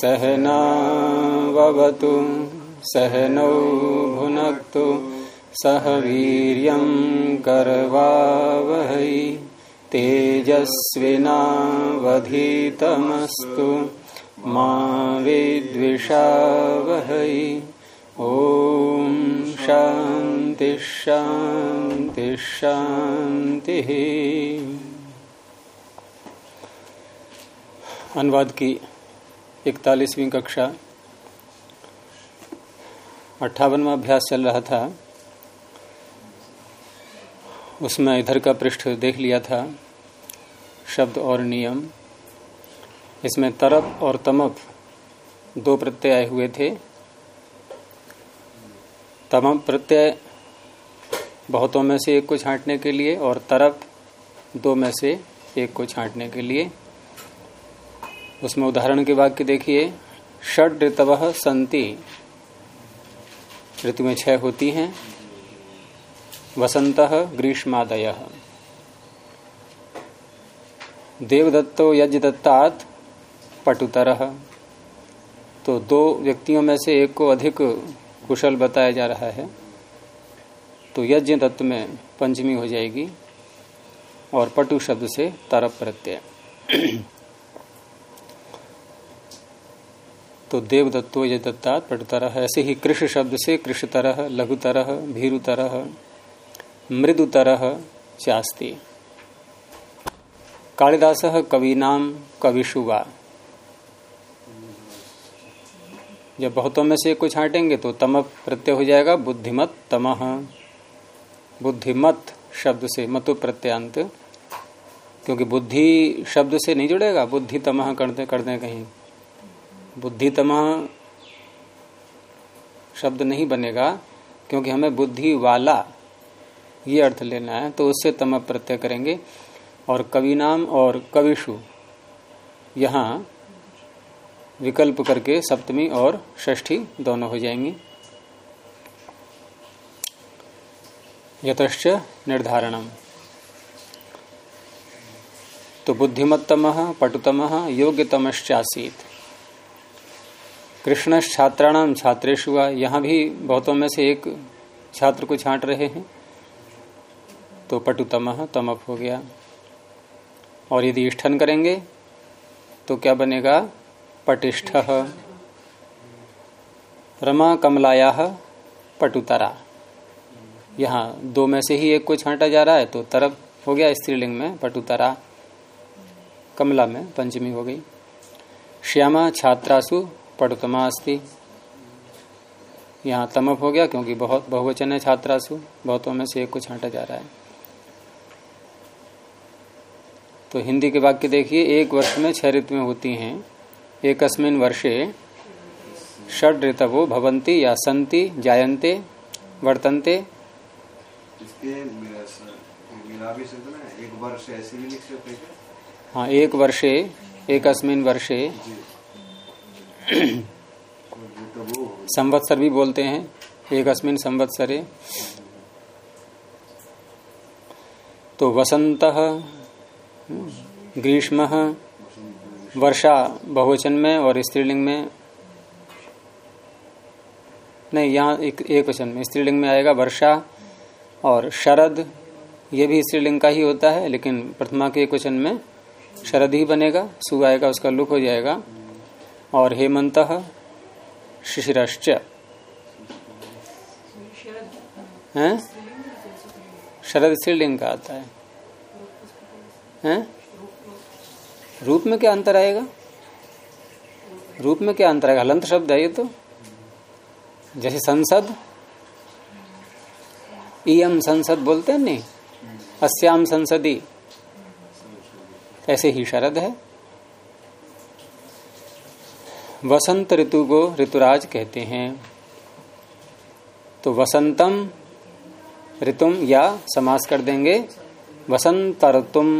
सहनावतु सहनौ भुनक्तु सह वीर्यं करवावहै तेजस्विनावधीतमस्तु मा विद्विषावहै। ॐ शान्ति शान्ति शान्तिः अनुवाद की इकतालीसवीं कक्षा अट्ठावनवा अभ्यास चल रहा था। उसमें इधर का पृष्ठ देख लिया था। शब्द और नियम। इसमें तरप और तमप दो प्रत्यय आए हुए थे। तमप प्रत्यय बहुतों में से एक को छांटने के लिए और तरप दो में से एक को छांटने के लिए। उसमें उदाहरण के वाक्य देखिए। षड ऋतव संति ऋतु में छह होती हैं। वसंत ग्रीष्मादय। देवदत्तो यज्ञ दत्तात पटुतर। तो दो व्यक्तियों में से एक को अधिक कुशल बताया जा रहा है। तो यज्ञ दत्त में पंचमी हो जाएगी और पटु शब्द से तरप प्रत्यय तो देव दत्तो ये दत्ता पटुतरह ऐसे ही कृष शब्द से कृष तरह लघु तरह भीरु तरह मृदु तरह चास्ती। कालिदास कविनाम कविशुवा जब बहुतों में से कुछ छाटेंगे तो तम प्रत्यय हो जाएगा बुद्धिमत तमह बुद्धिमत शब्द से मतु प्रत्यांत क्योंकि बुद्धि शब्द से नहीं जुड़ेगा, बुद्धि तमह करते करते कहीं। बुद्धितमा शब्द नहीं बनेगा, क्योंकि हमें बुद्धि वाला ये अर्थ लेना है तो उससे तम प्रत्यय करेंगे। और कवि नाम और कविशु यहाँ विकल्प करके सप्तमी और षष्ठी दोनों हो जाएँगी। यतश्च निर्धारणम। तो बुद्धिमत्तम, पटुतम, योग्यतमश्चासीत। कृष्ण छात्राणाम छात्रेश हुआ यहाँ भी बहुतों में से एक छात्र को छांट रहे हैं। तो पटुतम तमप हो गया। और यदि इष्ठन करेंगे तो क्या बनेगा? पटिष्ठ। रमा कमलाया पटुतरा। यहाँ दो में से ही एक को छांटा जा रहा है तो तरफ़ हो गया स्त्रीलिंग में, पटुतरा। कमला में पंचमी हो गई। श्यामा छात्रासु पटुतमा अस्ति यहाँ तमप हो गया क्योंकि बहुत बहुवचन है छात्रासु बहुतों में से एक को छांटा जा रहा है। तो हिंदी के वाक्य देखिए एक वर्ष में छह ऋतुएँ होती हैं। एक अस्मिन वर्षे षड ऋतवो भवंती या संति जायन्ते वर्तन्ते। हाँ एक वर्षे एक अस्मिन वर्षे संवत्सर भी बोलते हैं। एक अस्मिन संवत्सरे। तो वसंत ग्रीष्म, वर्षा बहुवचन में और स्त्रीलिंग में। नहीं, यहाँ एक एक वचन में। स्त्रीलिंग में आएगा वर्षा और शरद, ये भी स्त्रीलिंग का ही होता है, लेकिन प्रथमा के एक वचन में शरद ही बनेगा सु आएगा, उसका लुक हो जाएगा। और हेमंत शिशिरश्च। हैं? शरद स्त्रीलिंग का आता है। हैं? रूप में क्या अंतर आएगा? रूप में क्या अंतर आएगा? हलंत शब्द है ये तो। जैसे संसद इम संसद बोलते हैं नहीं? अस्याम संसदी। ऐसे ही शरद है। वसंत ऋतु को ऋतुराज कहते हैं। तो वसंतम ऋतुम या समास कर देंगे। वसंत ऋतुम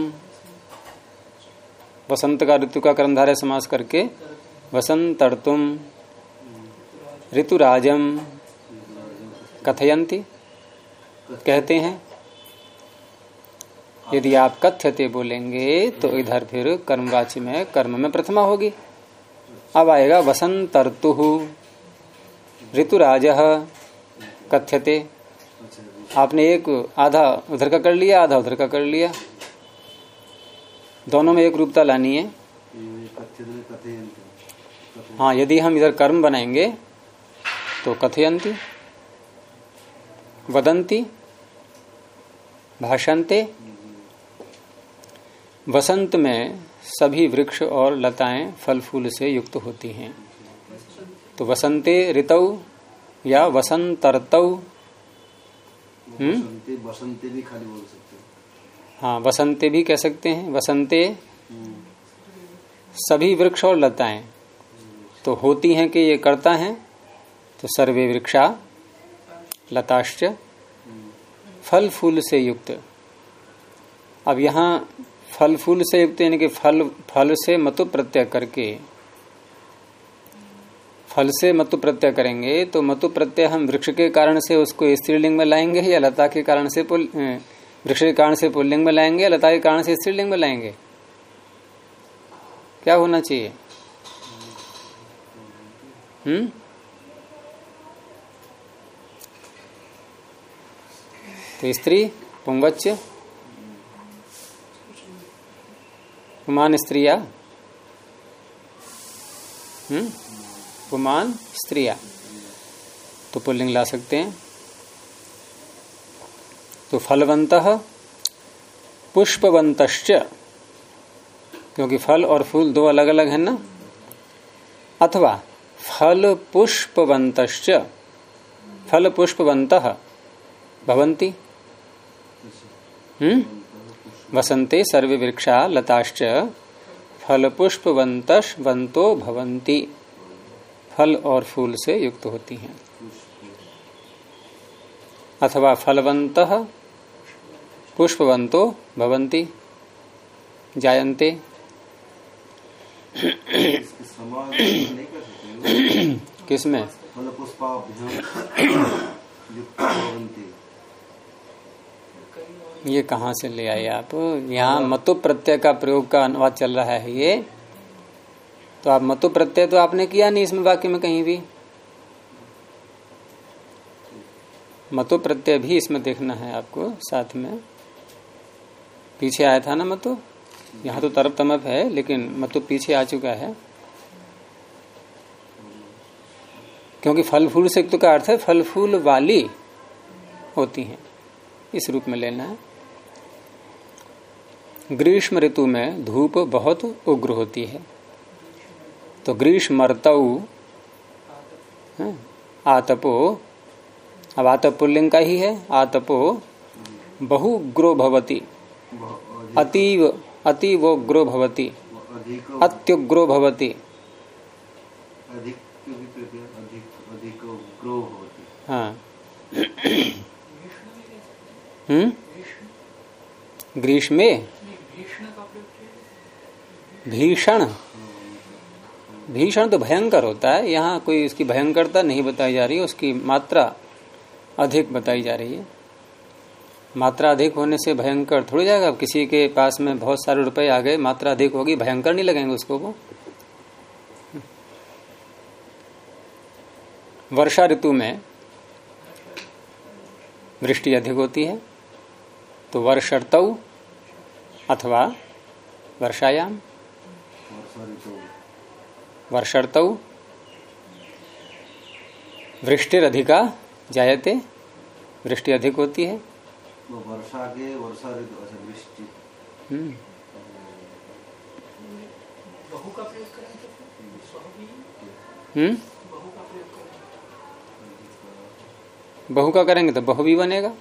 वसंत का ऋतु का कर्मधारय समास करके वसंत ऋतुम ऋतुराजम कथयंती कहते हैं। यदि आप कथ्यते बोलेंगे तो इधर फिर कर्मवाच्य में, कर्म में प्रथमा होगी। अब आएगा वसंत ऋतु ऋतुराज कथ्यते। आपने एक आधा उधर का कर लिया, आधा उधर का कर लिया। दोनों में एक रूपता लानी है। हाँ यदि हम इधर कर्म बनाएँगे तो कथयंती वदंती भाषंते वसंत में सभी वृक्ष और लताएँ फल फूल से युक्त होती हैं। तो वसंते ऋतु या वसंतरतौ बसंते बसंते भी खाली बोल सकते हैं। हाँ वसंते भी कह सकते हैं। वसंते सभी वृक्ष और लताएँ। तो होती हैं कि ये करता है? तो सर्वे वृक्षा लताश्च फल फूल से युक्त। अब यहाँ फल फूल से युक्त, यानी कि फल फल से मतु प्रत्यय करके, फल से मतु प्रत्यय करेंगे तो मतु प्रत्यय हम वृक्ष के कारण से उसको स्त्रीलिंग में लाएँगे या लता के कारण से पुल वृक्ष के कारण से पुल्लिंग में लाएँगे या लता के कारण से स्त्रीलिंग में लाएँगे? क्या होना चाहिए? हम्म? तो स्त्री पुंगच्य पुमान स्त्रिया। हम्म? स्त्रिया। तो पुल्लिंग ला सकते हैं। तो फलवंत पुष्पवंत क्योंकि फल और फूल दो अलग अलग है ना? अथवा फल पुष्पवंत फल पुष्पवंत भवंती हम्म? वसंते सर्वे वृक्षा लताश्च फल पुष्पवंत वंतो भवंती फल और फूल से युक्त होती हैं। अथवा फलवंत पुष्पवंतो भवंती जायन्ते। किसमें फल पुष्पाभ्याम युक्त भवन्ति ये कहाँ से ले आए आप? यहाँ मतु प्रत्यय का प्रयोग का अनुवाद चल रहा है ये। तो आप मतु प्रत्यय तो आपने किया नहीं इसमें वाक्य में कहीं भी? मतु प्रत्यय भी इसमें देखना है आपको साथ में। पीछे आया था ना मतु? यहाँ तो तरफ़ तमप है, लेकिन मतु पीछे आ चुका है। क्योंकि फल फूल से तो का अर्थ है फल फूल वाली होती हैं। इस रूप में लेना है। ग्रीष्म ऋतु में धूप बहुत उग्र होती है। तो ग्रीष्म ऋतु आतपो, अब आतप का ही है, आतपो बहुग्रो भवती, अतीव अतीव ग्रो भवती, अत्युग्रो भवती। हाँ। हम्म? ग्रीष्मे? भीषण। भीषण तो भयंकर होता है। यहाँ कोई इसकी भयंकरता नहीं बताई जा रही है उसकी मात्रा अधिक बताई जा रही है। मात्रा अधिक होने से भयंकर थोड़ी जाएगा। अब किसी के पास में बहुत सारे रुपए आ गए, मात्रा अधिक होगी, भयंकर नहीं लगेंगे उसको वो। वर्षा ऋतु में वृष्टि अधिक होती है तो वर्षर्तौ अथवा वर्षायाम। वर्षर्तौ वृष्टिरधिका जायते वृष्टि अधिक होती है। वर्षा के वर्षा ऋतु वृष्टि। हम्म, बहु का प्रयोग करें तो हम्म। बहु का प्रयोग करें। बहु का करेंगे तो बहु भी बनेगा।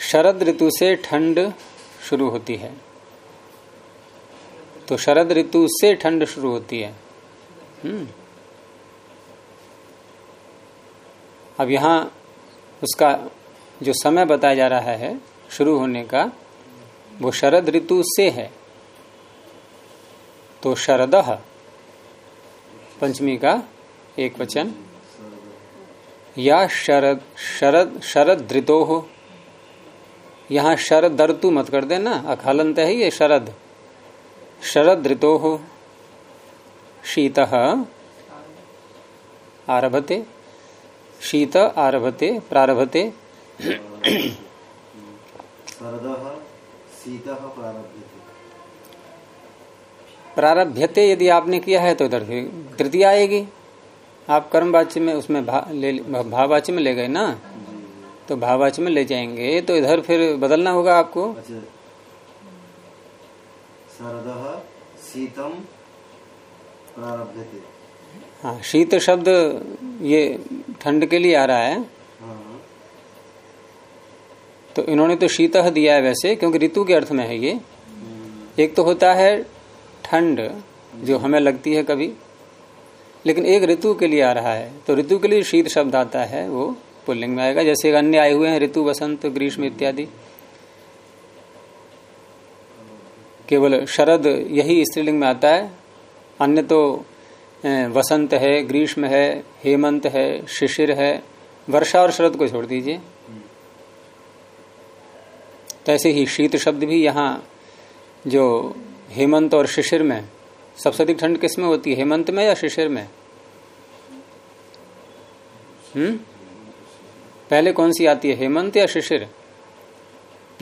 शरद ऋतु से ठंड शुरू होती है। तो शरद ऋतु से ठंड शुरू होती है। हम्म। अब यहाँ उसका जो समय बताया जा रहा है शुरू होने का, वो शरद ऋतु से है। तो शरद, पंचमी का एक वचन, या शरद शरद शरद ऋतो। हो यहाँ शरद ऋतु मत कर देना, अखालंत है ये शरद। शरद ऋतो शीत आरभते शीत आरभते प्रारभते। प्रारभ्यते। यदि आपने किया है तो इधर से तृतीय आएगी। आप कर्मवाच्य में उसमें भा, ले भाववाच्य में ले गए ना? तो भाववाच्य में ले जाएँगे तो इधर फिर बदलना होगा आपको? अच्छा शरदः शीतम हाँ शीत शब्द ये ठंड के लिए आ रहा है। हाँ। तो इन्होंने तो शीत दिया है वैसे क्योंकि ऋतु के अर्थ में है ये। एक तो होता है ठंड जो हमें लगती है कभी लेकिन एक ऋतु के लिए आ रहा है। तो ऋतु के लिए शीत शब्द आता है वो पुल्लिंग में आएगा जैसे अन्य आए हुए हैं ऋतु वसंत ग्रीष्म इत्यादि। केवल शरद यही स्त्रीलिंग में आता है। अन्य तो वसंत है, ग्रीष्म है, हेमंत है, शिशिर है। वर्षा और शरद को छोड़ दीजिए। तो ऐसे ही शीत शब्द भी यहाँ जो हेमंत और शिशिर में, सबसे अधिक ठंड किसमें होती है? हेमंत में या शिशिर में? हम्म? पहले कौन सी आती है? हेमंत या शिशिर?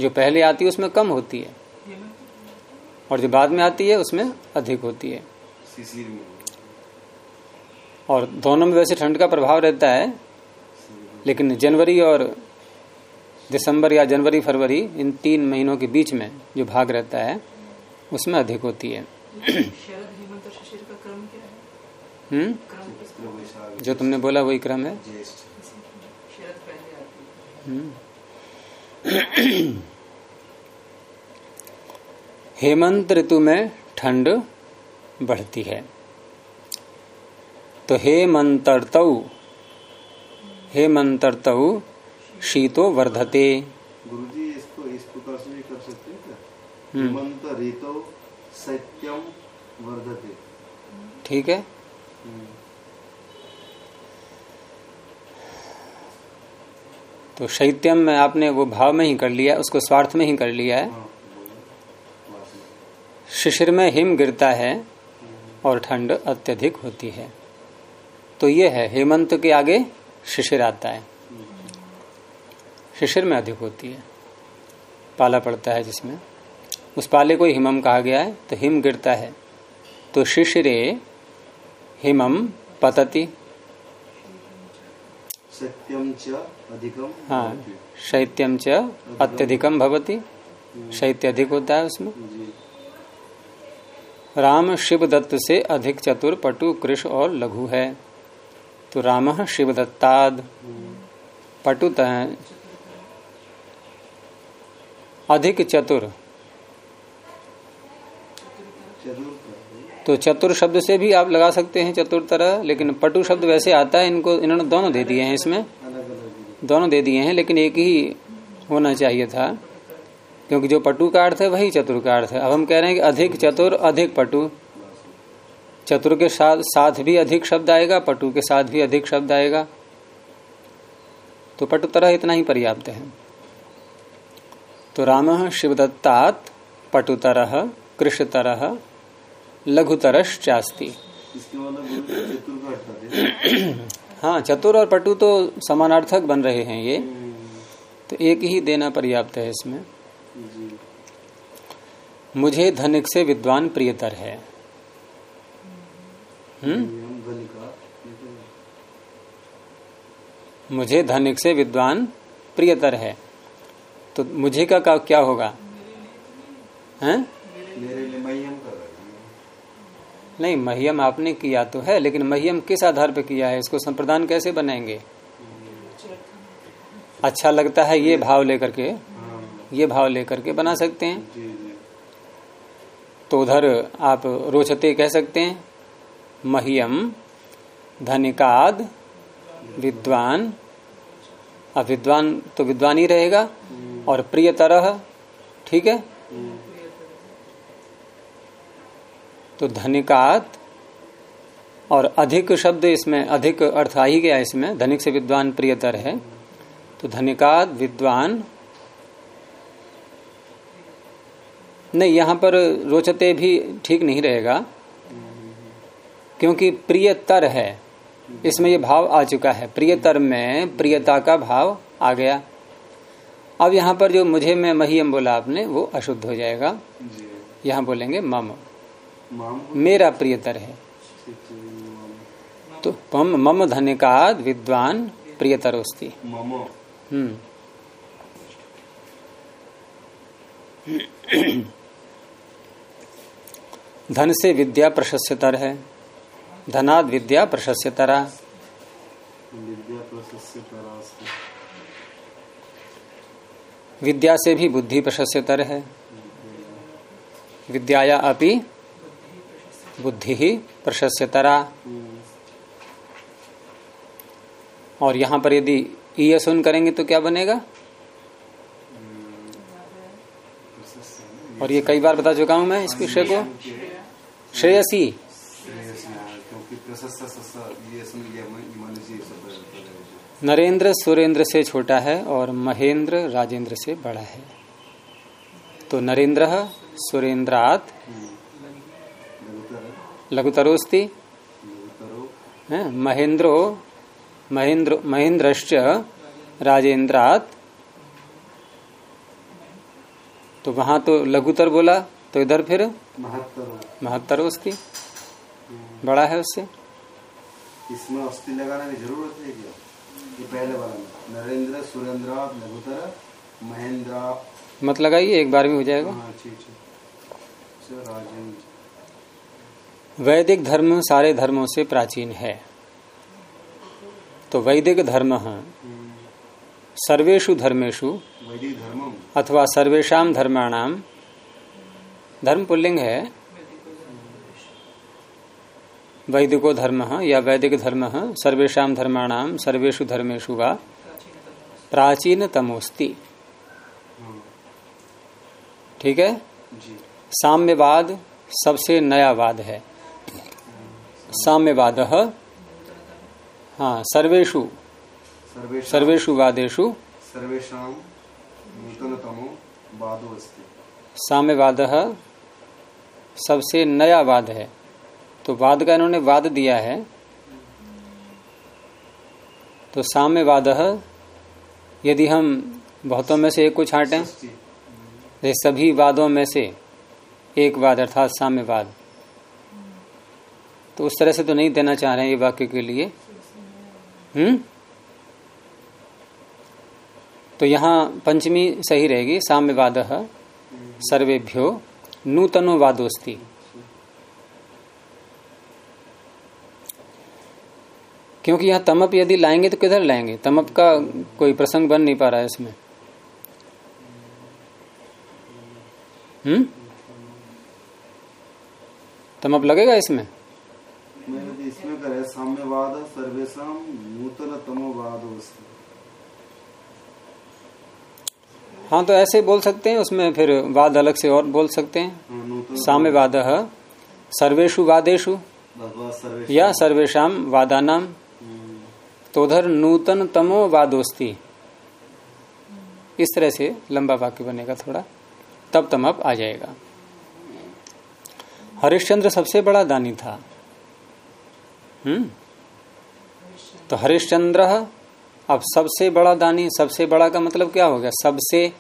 जो पहले आती है, उसमें कम होती है। और जो बाद में आती है उसमें अधिक होती है। और दोनों में वैसे ठंड का प्रभाव रहता है लेकिन जनवरी और दिसंबर या जनवरी फरवरी इन तीन महीनों के बीच में जो भाग रहता है उसमें अधिक होती है। हम्म? जो तुमने बोला वही क्रम है ज्येष्ठ शरद पहले आती है हेमंत ऋतु में ठंड बढ़ती है। तो हेमंतर्तौ हेमंतर्तौ शीतो वर्धते। गुरुजी इसको इस प्रकार से भी कर सकते हैं क्या? हम्म। हेमंत ऋतो सत्यम वर्धते। ठीक है। तो शैत्यम में आपने वो भाव में ही कर लिया उसको स्वार्थ में ही कर लिया है। हाँ। शिशिर में हिम गिरता है और ठंड अत्यधिक होती है। तो ये है हेमंत के आगे शिशिर आता है। शिशिर में अधिक होती है। पाला पड़ता है जिसमें। उस पाले को हिमम कहा गया है तो हिम गिरता है। तो शिशिरे हिमम पतति। च हाँ शैत्यम च अत्यधिकम भवती। शैत्य अधिक होता है उसमें। जी। राम शिव दत्त से अधिक चतुर, पटु, कृष और लघु है। तो राम शिव दत्ताद पटुत अधिक चतुर। तो चतुर शब्द से भी आप लगा सकते हैं चतुर तरह लेकिन पटु शब्द वैसे आता है, इनको, इन्होंने दोनों दे दिए हैं इसमें। दोनों दे दिए हैं, लेकिन एक ही होना चाहिए था। क्योंकि जो पटु का अर्थ है वही चतुर का अर्थ है। अब हम कह रहे हैं कि अधिक चतुर अधिक पटु। चतुर के साथ साथ भी अधिक शब्द आएगा पटु के साथ भी अधिक शब्द आएगा। तो पटु तरह इतना ही पर्याप्त है। तो राम शिवदत्तात लघुतरश्चास्ति। का हटा दे हाँ चतुर और पटु तो समानार्थक बन रहे हैं ये। तो एक ही देना पर्याप्त है इसमें। मुझे धनिक से विद्वान प्रियतर है। हम्म? हम ध्वनि का मुझे धनिक से विद्वान प्रियतर है। तो मुझे का, का क्या होगा? हैं? हैं नहीं महियम आपने किया तो है लेकिन महियम किस आधार पर किया है? इसको संप्रदान कैसे बनाएँगे? अच्छा लगता है ये भाव लेकर के। हाँ ये भाव लेकर के बना सकते हैं। तो उधर आप रोचते कह सकते हैं, महियम धनिकाद विद्वान। अब विद्वान तो विद्वान ही रहेगा और प्रिय तरह ठीक है? तो धनिकात और अधिक शब्द इसमें, अधिक अर्थ आ ही गया इसमें, धनिक से विद्वान प्रियतर है। तो धनिकात विद्वान नहीं यहाँ पर रोचते भी ठीक नहीं रहेगा क्योंकि प्रियतर है। इसमें ये भाव आ चुका है। प्रियतर में प्रियता का भाव आ गया। अब यहाँ पर जो मुझे में महियम बोला आपने वो अशुद्ध हो जाएगा। यहाँ बोलेंगे मम? मेरा प्रियतर है। तो मम मम धनिकाद विद्वान प्रियतरोस्ति। मम। हम्म। धन से विद्या प्रशस्तर है। धनाद विद्या प्रशस्यतरा विद्या विद्या से भी बुद्धि प्रशस्तर है। विद्याया अपि बुद्धि ही प्रशस्तरा और यहाँ पर यदि ई सुन करेंगे तो क्या बनेगा? और ये कई बार बता चुका हूँ मैं इस विषय को। श्रेयसी। गया। नरेंद्र सुरेंद्र से छोटा है और महेंद्र राजेंद्र से बड़ा है। तो नरेंद्र सुरेंद्रात। लघुतर लघुतरोस्ति। है महेंद्रो महेंद्र महेंद्रश्च राजेंद्रात। तो वहाँ तो लघुतर बोला। तो इधर फिर? महत्तरो। महत्तरोस्ति बड़ा है उससे? इसमें अस्थि लगाने की ज़रूरत है क्या? ये पहले वाला में। नरेंद्र सुरेंद्र लघुतर महेंद्र। मत लगाइए एक बार में हो जाएगा। हाँ वैदिक धर्म सारे धर्मों से प्राचीन है। तो वैदिक धर्म सर्वेशु धर्मेषु वैदिक धर्मम। अथवा सर्वेशा धर्माणाम धर्म पुल्लिंग है। वैदिको धर्म या वैदिक धर्म सर्वेशा धर्माणाम सर्वेषु धर्मेषु वा। प्राचीन तमोस्ति हाँ ठीक है? साम्यवाद सबसे नया वाद है। साम्यवाद हाँ सर्वेशा सर्वेषु वादेषु। सर्वेषां नूतनतमो वादो अस्ति। साम्यवाद सबसे नया वाद है। तो वाद का इन्होंने वाद दिया है। तो साम्यवाद यदि हम बहुतों में से एक को छांटें जैसे सभी वादों में से एक वाद अर्थात साम्यवाद तो उस तरह से तो नहीं देना चाह रहे हैं ये वाक्य के लिए। हम्म? तो यहाँ पंचमी सही रहेगी साम्यवाद सर्वेभ्यो। नूतनो वादोस्ति क्योंकि यहाँ तमप यदि लाएँगे तो किधर लाएँगे? तमप का कोई प्रसंग बन नहीं पा रहा है इसमें। हम्म? तमप लगेगा इसमें? तो इसमें करे साम्यवाद सर्वेशा नूतनतमो वादो अस्ति हाँ तो ऐसे बोल सकते हैं उसमें फिर वाद अलग से और बोल सकते हैं। हाँ, नूतन साम्यवाद सर्वेशु वादेशु या सर्वेशम वादानाम हम्म, तो उधर नूतन तमो वादोस्ती। इस तरह से लंबा वाक्य बनेगा थोड़ा। तब तम अब आ जाएगा। हरिश्चंद्र सबसे बड़ा दानी था। हम्म। तो हरिश्चंद्र अब सबसे बड़ा दानी सबसे बड़ा का मतलब क्या हो गया? सबसे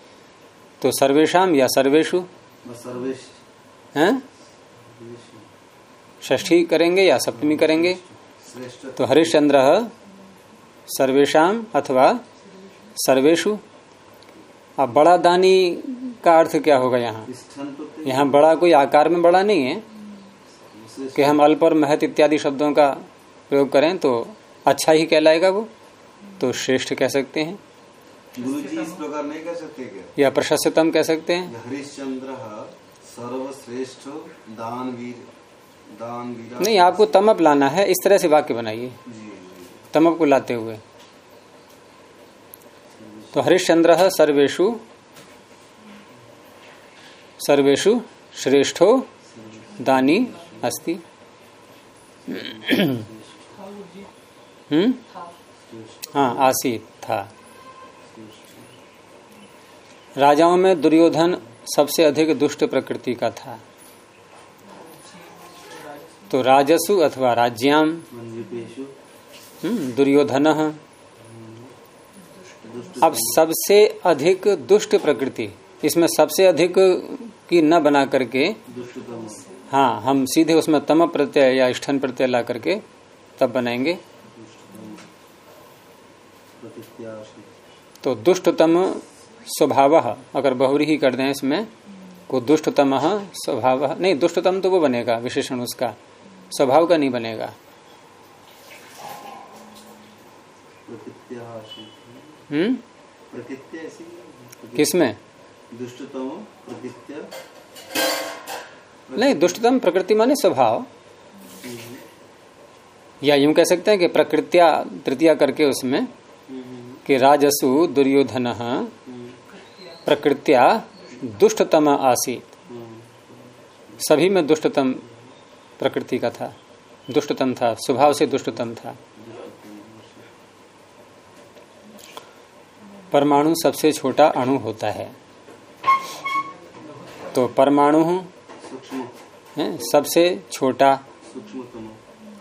तो सर्वेशम या सर्वेशु हैं? षष्ठी करेंगे या सप्तमी करेंगे? तो हरिश्चंद्र सर्वेशम अथवा सर्वेशु अब बड़ा दानी का अर्थ क्या होगा यहाँ? यहाँ बड़ा कोई आकार में बड़ा नहीं है। कि हम अल्प और महत इत्यादि शब्दों का प्रयोग करें तो अच्छा ही कहलाएगा वो। तो श्रेष्ठ कह सकते हैं? गुरु जी इस प्रकार नहीं कर सकते क्या? या प्रशस्तम कह सकते हैं? हरिश्चंद्र सर्वश्रेष्ठ दानवीर दानवीर। नहीं आपको तमप लाना है। इस तरह से वाक्य बनाइए। तमप को लाते हुए। तो हरिश्चंद्र सर्वेशु सर्वेशु श्रेष्ठो दानी अस्ति। हम्म? हाँ आसीत था। राजाओं में दुर्योधन सबसे अधिक दुष्ट प्रकृति का था। तो राजसु अथवा राज्याम हम्म, दुर्योधन अब सबसे अधिक दुष्ट प्रकृति इसमें सबसे अधिक की न बना करके हाँ हम सीधे उसमें तम प्रत्यय या स्ठन प्रत्यय ला करके तब बनाएँगे। तो दुष्टतम स्वभाव, अगर बहुरी ही कर दें इसमें को दुष्टतम स्वभाव, नहीं, दुष्टतम तो वो बनेगा, विशेषण उसका, स्वभाव का नहीं बनेगा। हम्म? किसमें? दुष्टतम नहीं, दुष्टतम प्रकृति माने स्वभाव। या यूँ कह सकते हैं कि प्रकृत्या, तृतीया करके उसमें कि राजसु दुर्योधन प्रकृत्या दुष्टतम आसीत। सभी में दुष्टतम प्रकृति का था। दुष्टतम था, स्वभाव से दुष्टतम था। परमाणु सबसे छोटा अणु होता है। तो परमाणु सबसे छोटा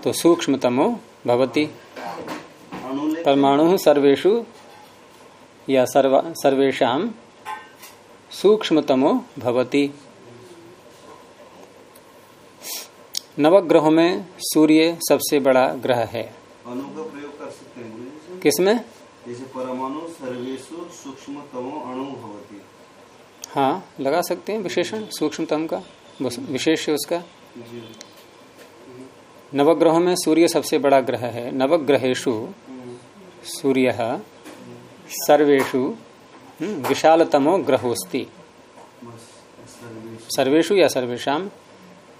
तो सूक्ष्मतमो भवति। परमाणु सर्वेषु या सर्व सर्वेशम सूक्ष्मतमो भवति। नवग्रहों में सूर्य सबसे बड़ा ग्रह है। का प्रयोग कर सकते हैं। किसमें जैसे परमाणु सर्वेशु सूक्ष्मतमो अणु भवति। हाँ लगा सकते हैं विशेषण सूक्ष्मतम का विशेष उसका। नवग्रहों में सूर्य सबसे बड़ा ग्रह है। नवग्रहेशु सूर्य सर्वेशु विशालतमो ग्रहोस्ति सर्वेशु सर्वेशु या सर्वेशम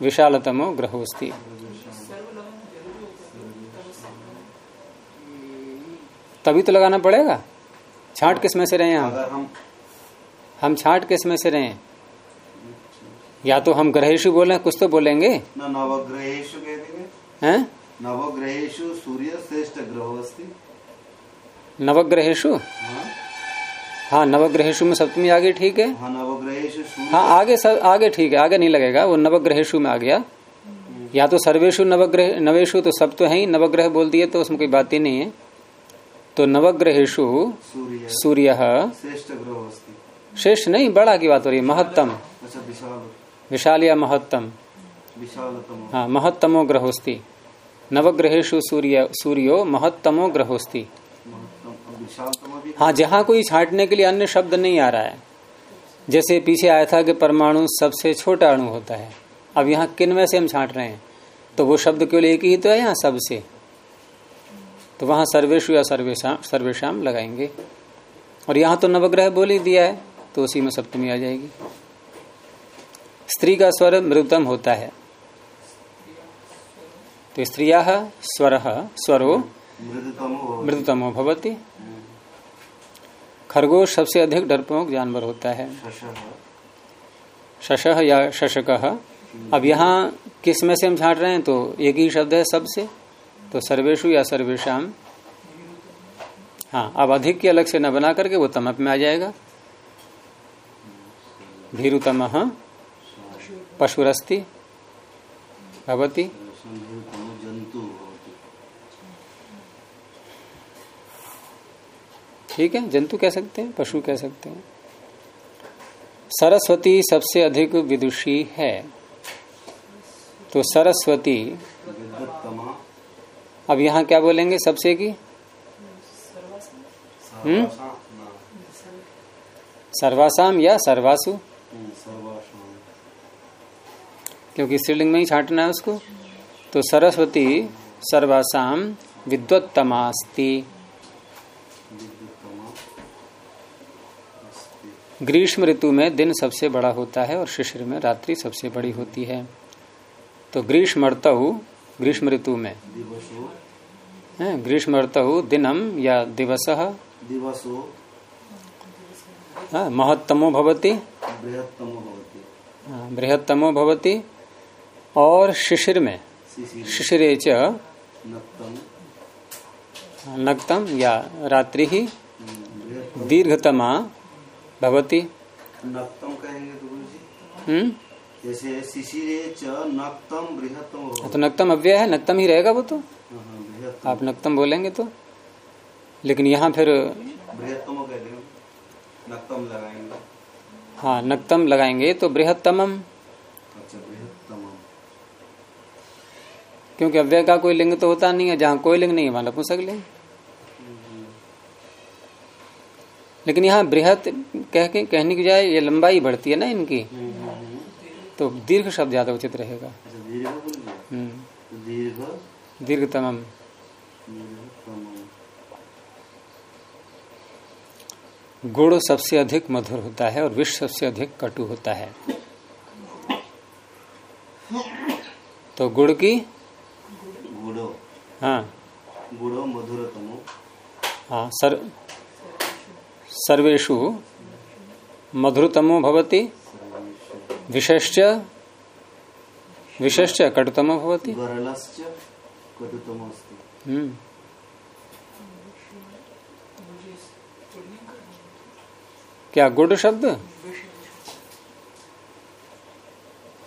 विशालतमो ग्रहोस्ति तभी तो लगाना पड़ेगा? छाट किसमें से रहे हम हम छाट किसमें से रहे या तो हम ग्रहेशु बोले कुछ तो बोलेंगे? नवग्रहेशु कह देंगे। नवग्रहेशु सूर्य श्रेष्ठ ग्रह नवग्रहेशु हाँ हाँ नवग्रहेशु में सप्तमी आगे ठीक है? हाँ नवग्रहेशु हाँ आगे सब आगे ठीक है आगे नहीं लगेगा वो नवग्रहेशु में आ गया। या तो सर्वेशु नवग्रह नवेशु तो सब तो है ही नवग्रह बोल दिए तो उसमें कोई बात ही नहीं है। तो नवग्रहेशु सूर्य। सूर्य। श्रेष्ठ नहीं बड़ा की बात हो रही है महत्तम। अच्छा विशाल। विशाल या महत्तम? हाँ महत्तमो ग्रहोस्ती। नवग्रहेशु सूर्य सूर्यो महत्तमो ग्रहोस्ति महत्तम अब विशालतम भी हाँ जहाँ कोई छांटने के लिए अन्य शब्द नहीं आ रहा है। जैसे पीछे आया था कि परमाणु सबसे छोटा अणु होता है। अब यहाँ किन में से हम छांट रहे हैं? तो वो शब्द केवल एक ही तो है यहाँ सबसे। तो वहाँ सर्वेशु या सर्वेशम सर्वेशम लगाएँगे। और यहाँ तो नवग्रह बोल ही दिया है तो उसी में सप्तमी आ जाएगी। स्त्री का स्वर मृदुतम होता है। तो स्त्रिया स्वर स्वरो मृदुतमो भवती। खरगोश सबसे अधिक डरपोक जानवर होता है। शशः शशह या शशक। अब यहाँ किसमें से हम छाट रहे हैं? तो एक ही शब्द है सबसे। तो सर्वेशु या सर्वेशम हाँ अब अधिक की अलग से न बना करके वो तमक में आ जाएगा। भीरुतम, पशुरस्ति, भवती संभूतम जंतु भवति ठीक है, जंतु कह सकते हैं, पशु कह सकते हैं। सरस्वती सबसे अधिक विदुषी है। तो सरस्वती, अब यहाँ क्या बोलेंगे सबसे की? हम्म? सर्वासाम या सर्वासु? क्योंकि स्त्रीलिंग में ही छांटना है उसको। तो सरस्वती, सर्वासाम विद्वत्तमास्ति विद्वत्तमा अस्ति ग्रीष्म ऋतु में दिन सबसे बड़ा होता है और शिशिर में रात्रि सबसे बड़ी होती है। तो ग्रीष्म ऋतु ग्रीष्म ऋतु में। दिवसो। ग्रीष्म ऋतु दिनम या दिवस। दिवसो। महत्तमो भवति। बृहत्तमो भवति। हाँ, बृहत्तमो भवति। और शिशिर में। शिशिर। च। नक्तम। नक्तम या रात्रि ही। हम्म, दीर्घतमा। नक्तम कहेंगे तो हम्म? जैसे शिशिरे च नक्तम बृहत्तम तो नक्तम अव्यय है नक्तम ही रहेगा वो तो। हाँ, हाँ, आप नक्तम बोलेंगे तो। लेकिन यहाँ फिर बृहत्तम नक्तम लगाएँगे। हाँ नक्तम लगाएँगे तो अच्छा बृहत्तम। क्योंकि अव्यय का कोई लिंग तो होता नहीं है जहाँ कोई लिंग नहीं है वहाँ नपुंसक लिंग लेकिन यहाँ बृहत कह के कहने की जाए ये लंबाई बढ़ती है ना इनकी। तो दीर्घ शब्द ज़्यादा उचित रहेगा। अच्छा दीर्घ हम्म, तो दीर्घतम गुड़ सबसे अधिक मधुर होता है और विष सबसे अधिक कटु होता है। तो गुड़ की? गुड़ो हाँ। गुड़ो मधुरतमो। हाँ सर सर्वेशु मधुरतमो भवति विशेष्य विशेष्य कटुतमो भवति। हम्म। क्या गुड़ शब्द?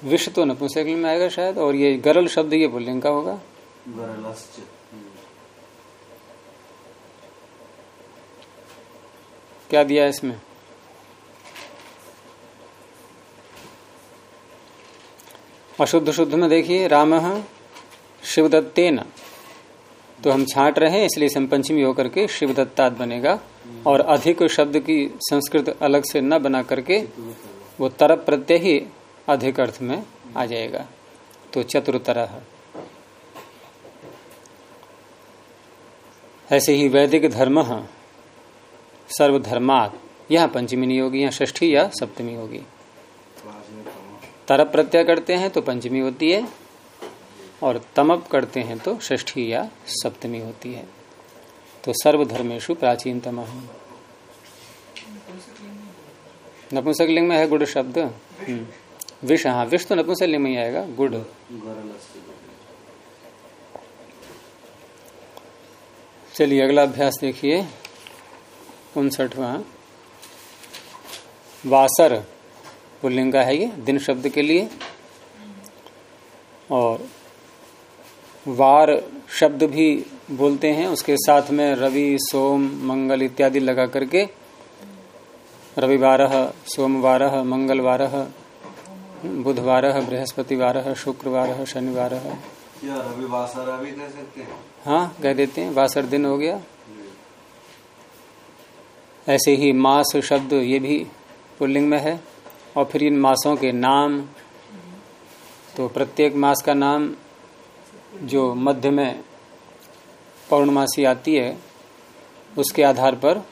विष तो नपुंसकलिंग में आएगा शायद और ये गरल शब्द ये पुल्लिंग का होगा गरलश्च हम्म। क्या दिया है इसमें? अशुद्ध शुद्ध में देखिए, राम शिवदत्तेन। तो हम छांट रहे हैं, इसलिए संपंचमी होकर के शिवदत्ताद बनेगा। और अधिक शब्द की संस्कृत अलग से न बना करके वो तरप प्रत्यय ही अधिक अर्थ में आ जाएगा। तो चतुर्तरह ऐसे ही वैदिक धर्म सर्वधर्मात्। यहाँ पंचमी नहीं होगी यहाँ षष्ठी या सप्तमी होगी। तरप प्रत्यय करते हैं तो पंचमी होती है, और तमप करते हैं तो षष्ठी या सप्तमी होती है। तो सर्वधर्मेशु प्राचीनतम। नपुंसक लिंग में है गुड़ शब्द? हम्म। विष हाँ विष तो नपुंसक लिंग में ही आएगा, गुड़। चलिए, अगला अभ्यास देखिए। उनसठवा वासर पुल्लिंग का है ये दिन शब्द के लिए। और वार शब्द भी बोलते हैं उसके साथ में रवि सोम मंगल इत्यादि लगा करके। रविवार सोमवार मंगलवार बुधवार बृहस्पतिवार शुक्रवार शनिवार हैं? हाँ कह देते हैं वासर दिन हो गया। ऐसे ही मास शब्द ये भी पुल्लिंग में है, और फिर इन मासों के नाम तो प्रत्येक मास का नाम जो मध्य में पौर्णमासी आती है, उसके आधार पर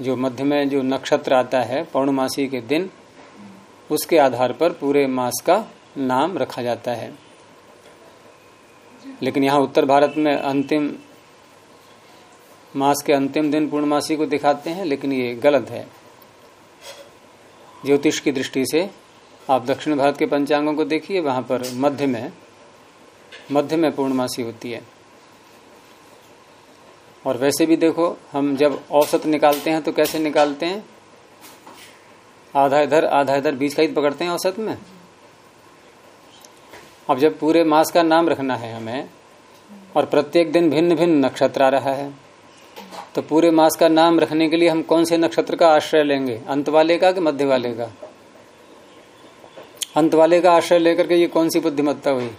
जो मध्य में जो नक्षत्र आता है पौर्णमासी के दिन, उसके आधार पर पूरे मास का नाम रखा जाता है। लेकिन यहाँ उत्तर भारत में अंतिम मास के अंतिम दिन पूर्णमासी को दिखाते हैं, लेकिन ये गलत है। ज्योतिष की दृष्टि से आप दक्षिण भारत के पंचांगों को देखिए, वहाँ पर मध्य में मध्य में पूर्णमासी होती है। और वैसे भी देखो, हम जब औसत निकालते हैं तो कैसे निकालते हैं? आधा इधर आधा इधर, बीच का ही पकड़ते हैं औसत में? अब जब पूरे मास का नाम रखना है हमें, और प्रत्येक दिन भिन्न भिन्न नक्षत्र आ रहा है तो पूरे मास का नाम रखने के लिए हम कौन से नक्षत्र का आश्रय लेंगे? अंत वाले का कि मध्य वाले का? अंत वाले का आश्रय लेकर के ये कौन सी बुद्धिमत्ता हुई?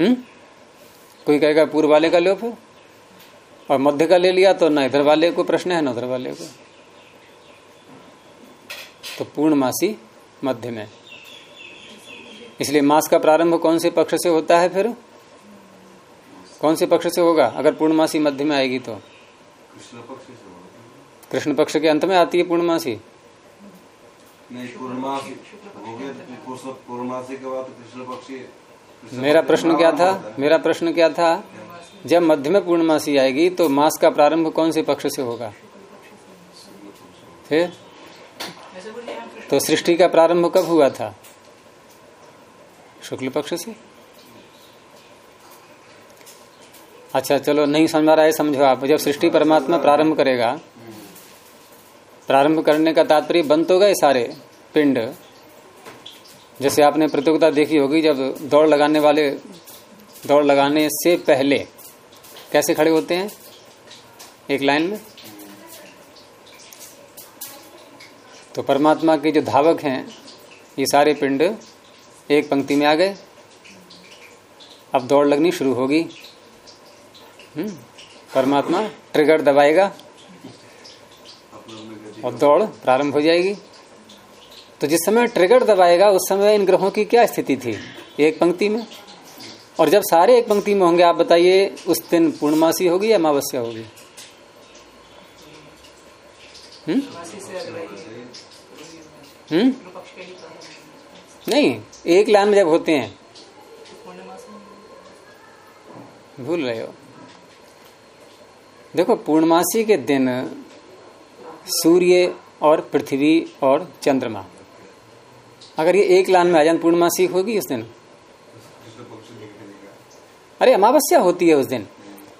हम्म? कोई कहेगा, पूर्व वाले का लो फिर। और मध्य का ले लिया तो ना इधर वाले को प्रश्न है, ना उधर वाले को। तो पूर्णमासी मध्य में। इसलिए मास का प्रारंभ कौन से पक्ष से होता है फिर? कौन से पक्ष से होगा? अगर पूर्णमासी मध्य में आएगी तो। कृष्ण पक्ष से कृष्ण पक्ष के अंत में आती है पूर्णमासी? नहीं पूर्णमासी हो गया पूर्णमासी के बाद कृष्ण पक्षी मेरा प्रश्न क्या था। मेरा प्रश्न क्या था? जब मध्य में पूर्णमासी आएगी तो मास का प्रारंभ कौन से पक्ष से होगा? फिर? तो सृष्टि का प्रारंभ कब हुआ था? शुक्ल पक्ष से? अच्छा चलो, नहीं समझ रहा है, समझो आप। जब सृष्टि परमात्मा प्रारंभ करेगा, प्रारंभ करने का तात्पर्य बन तो गए सारे पिंड। जैसे आपने प्रतियोगिता देखी होगी, जब दौड़ लगाने वाले, दौड़ लगाने से पहले कैसे खड़े होते हैं? एक लाइन में। तो परमात्मा के जो धावक हैं, ये सारे पिंड एक पंक्ति में आ गए। अब दौड़ लगनी शुरू होगी। परमात्मा ट्रिगर दबाएगा। और दौड़ प्रारंभ हो जाएगी। तो जिस समय ट्रिगर दबाएगा, उस समय इन ग्रहों की क्या स्थिति थी? एक पंक्ति में। और जब सारे एक पंक्ति में होंगे, आप बताइए, उस दिन पूर्णमासी होगी या अमावस्या होगी? हम्म? हम्म? नहीं, एक लाइन में जब होते हैं। भूल रहे हो। देखो, पूर्णमासी के दिन सूर्य और पृथ्वी और चंद्रमा। अगर ये एक लाइन में आ जाए, पूर्णमासी होगी उस दिन? अरे, अमावस्या होती है उस दिन।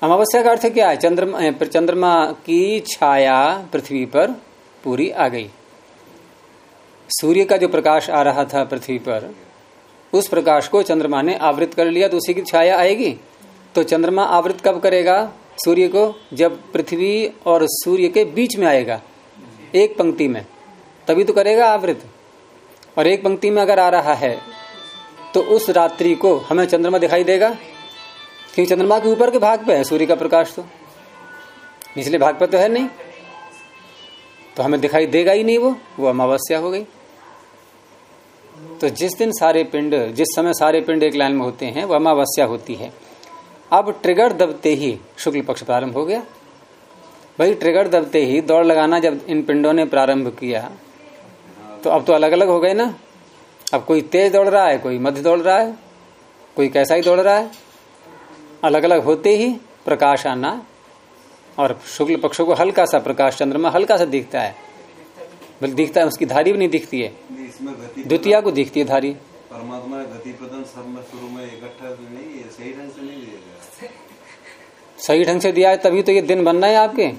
अमावस्या का अर्थ क्या है? चंद्रमा चंद्रमा की छाया पृथ्वी पर पूरी आ गई। सूर्य का जो प्रकाश आ रहा था पृथ्वी पर, उस प्रकाश को चंद्रमा ने आवृत कर लिया तो उसी की छाया आएगी। तो चंद्रमा आवृत कब करेगा? सूर्य को जब पृथ्वी और सूर्य के बीच में आएगा, एक पंक्ति में, तभी तो करेगा आवृत। और एक पंक्ति में अगर आ रहा है तो उस रात्रि को हमें चंद्रमा दिखाई देगा। क्योंकि चंद्रमा के ऊपर के भाग पे है, सूर्य का प्रकाश तो। निचले भाग पे तो है नहीं। तो हमें दिखाई देगा ही नहीं वो वो अमावस्या हो गई। तो जिस दिन सारे पिंड, जिस समय सारे पिंड एक लाइन में होते हैं वह अमावस्या होती है। अब ट्रिगर दबते ही शुक्ल पक्ष प्रारंभ हो गया। भाई ट्रिगर दबते ही दौड़ लगाना जब इन पिंडों ने प्रारंभ किया तो अब तो अलग अलग हो गए ना। अब कोई तेज दौड़ रहा है कोई मध्य दौड़ रहा है कोई कैसा ही दौड़ रहा है। अलग अलग होते ही प्रकाश आना और शुक्ल पक्षों को हल्का सा प्रकाश चंद्रमा हल्का सा दिखता है। बल्कि दिखता है उसकी धारी भी नहीं दिखती है। द्वितीया को दिखती है धारी। परमात्मा गति प्रदान सब में शुरू में इकट्ठा नहीं है सही ढंग से नहीं दिया गया सही ढंग से दिया है, तभी तो ये दिन बन रहे हैं आपके।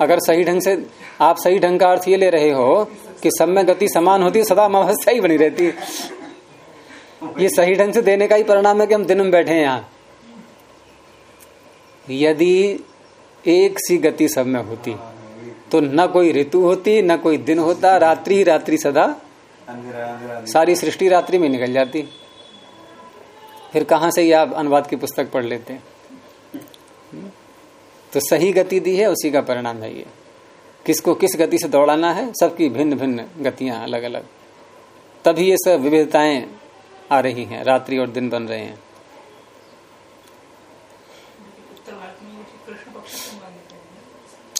अगर सही ढंग से, आप सही ढंग का अर्थ ये ले रहे हो कि सब में गति समान होती है सदा अमावस्या ही बनी रहती। है ये सही ढंग से देने का ही परिणाम है कि हम दिन में बैठे हैं यहाँ। यदि एक सी गति सब में होती तो न कोई ऋतु होती, न कोई दिन होता, रात्रि रात्रि सदा सारी सृष्टि रात्रि में निकल जाती। फिर कहाँ से ये आप अनुवाद की पुस्तक पढ़ लेते हैं? तो सही गति दी है उसी का परिणाम है ये। किसको किस गति से दौड़ाना है सबकी भिन्न भिन्न गतियाँ अलग अलग तभी ये सब विविधताएँ आ रही हैं रात्रि और दिन बन रहे हैं।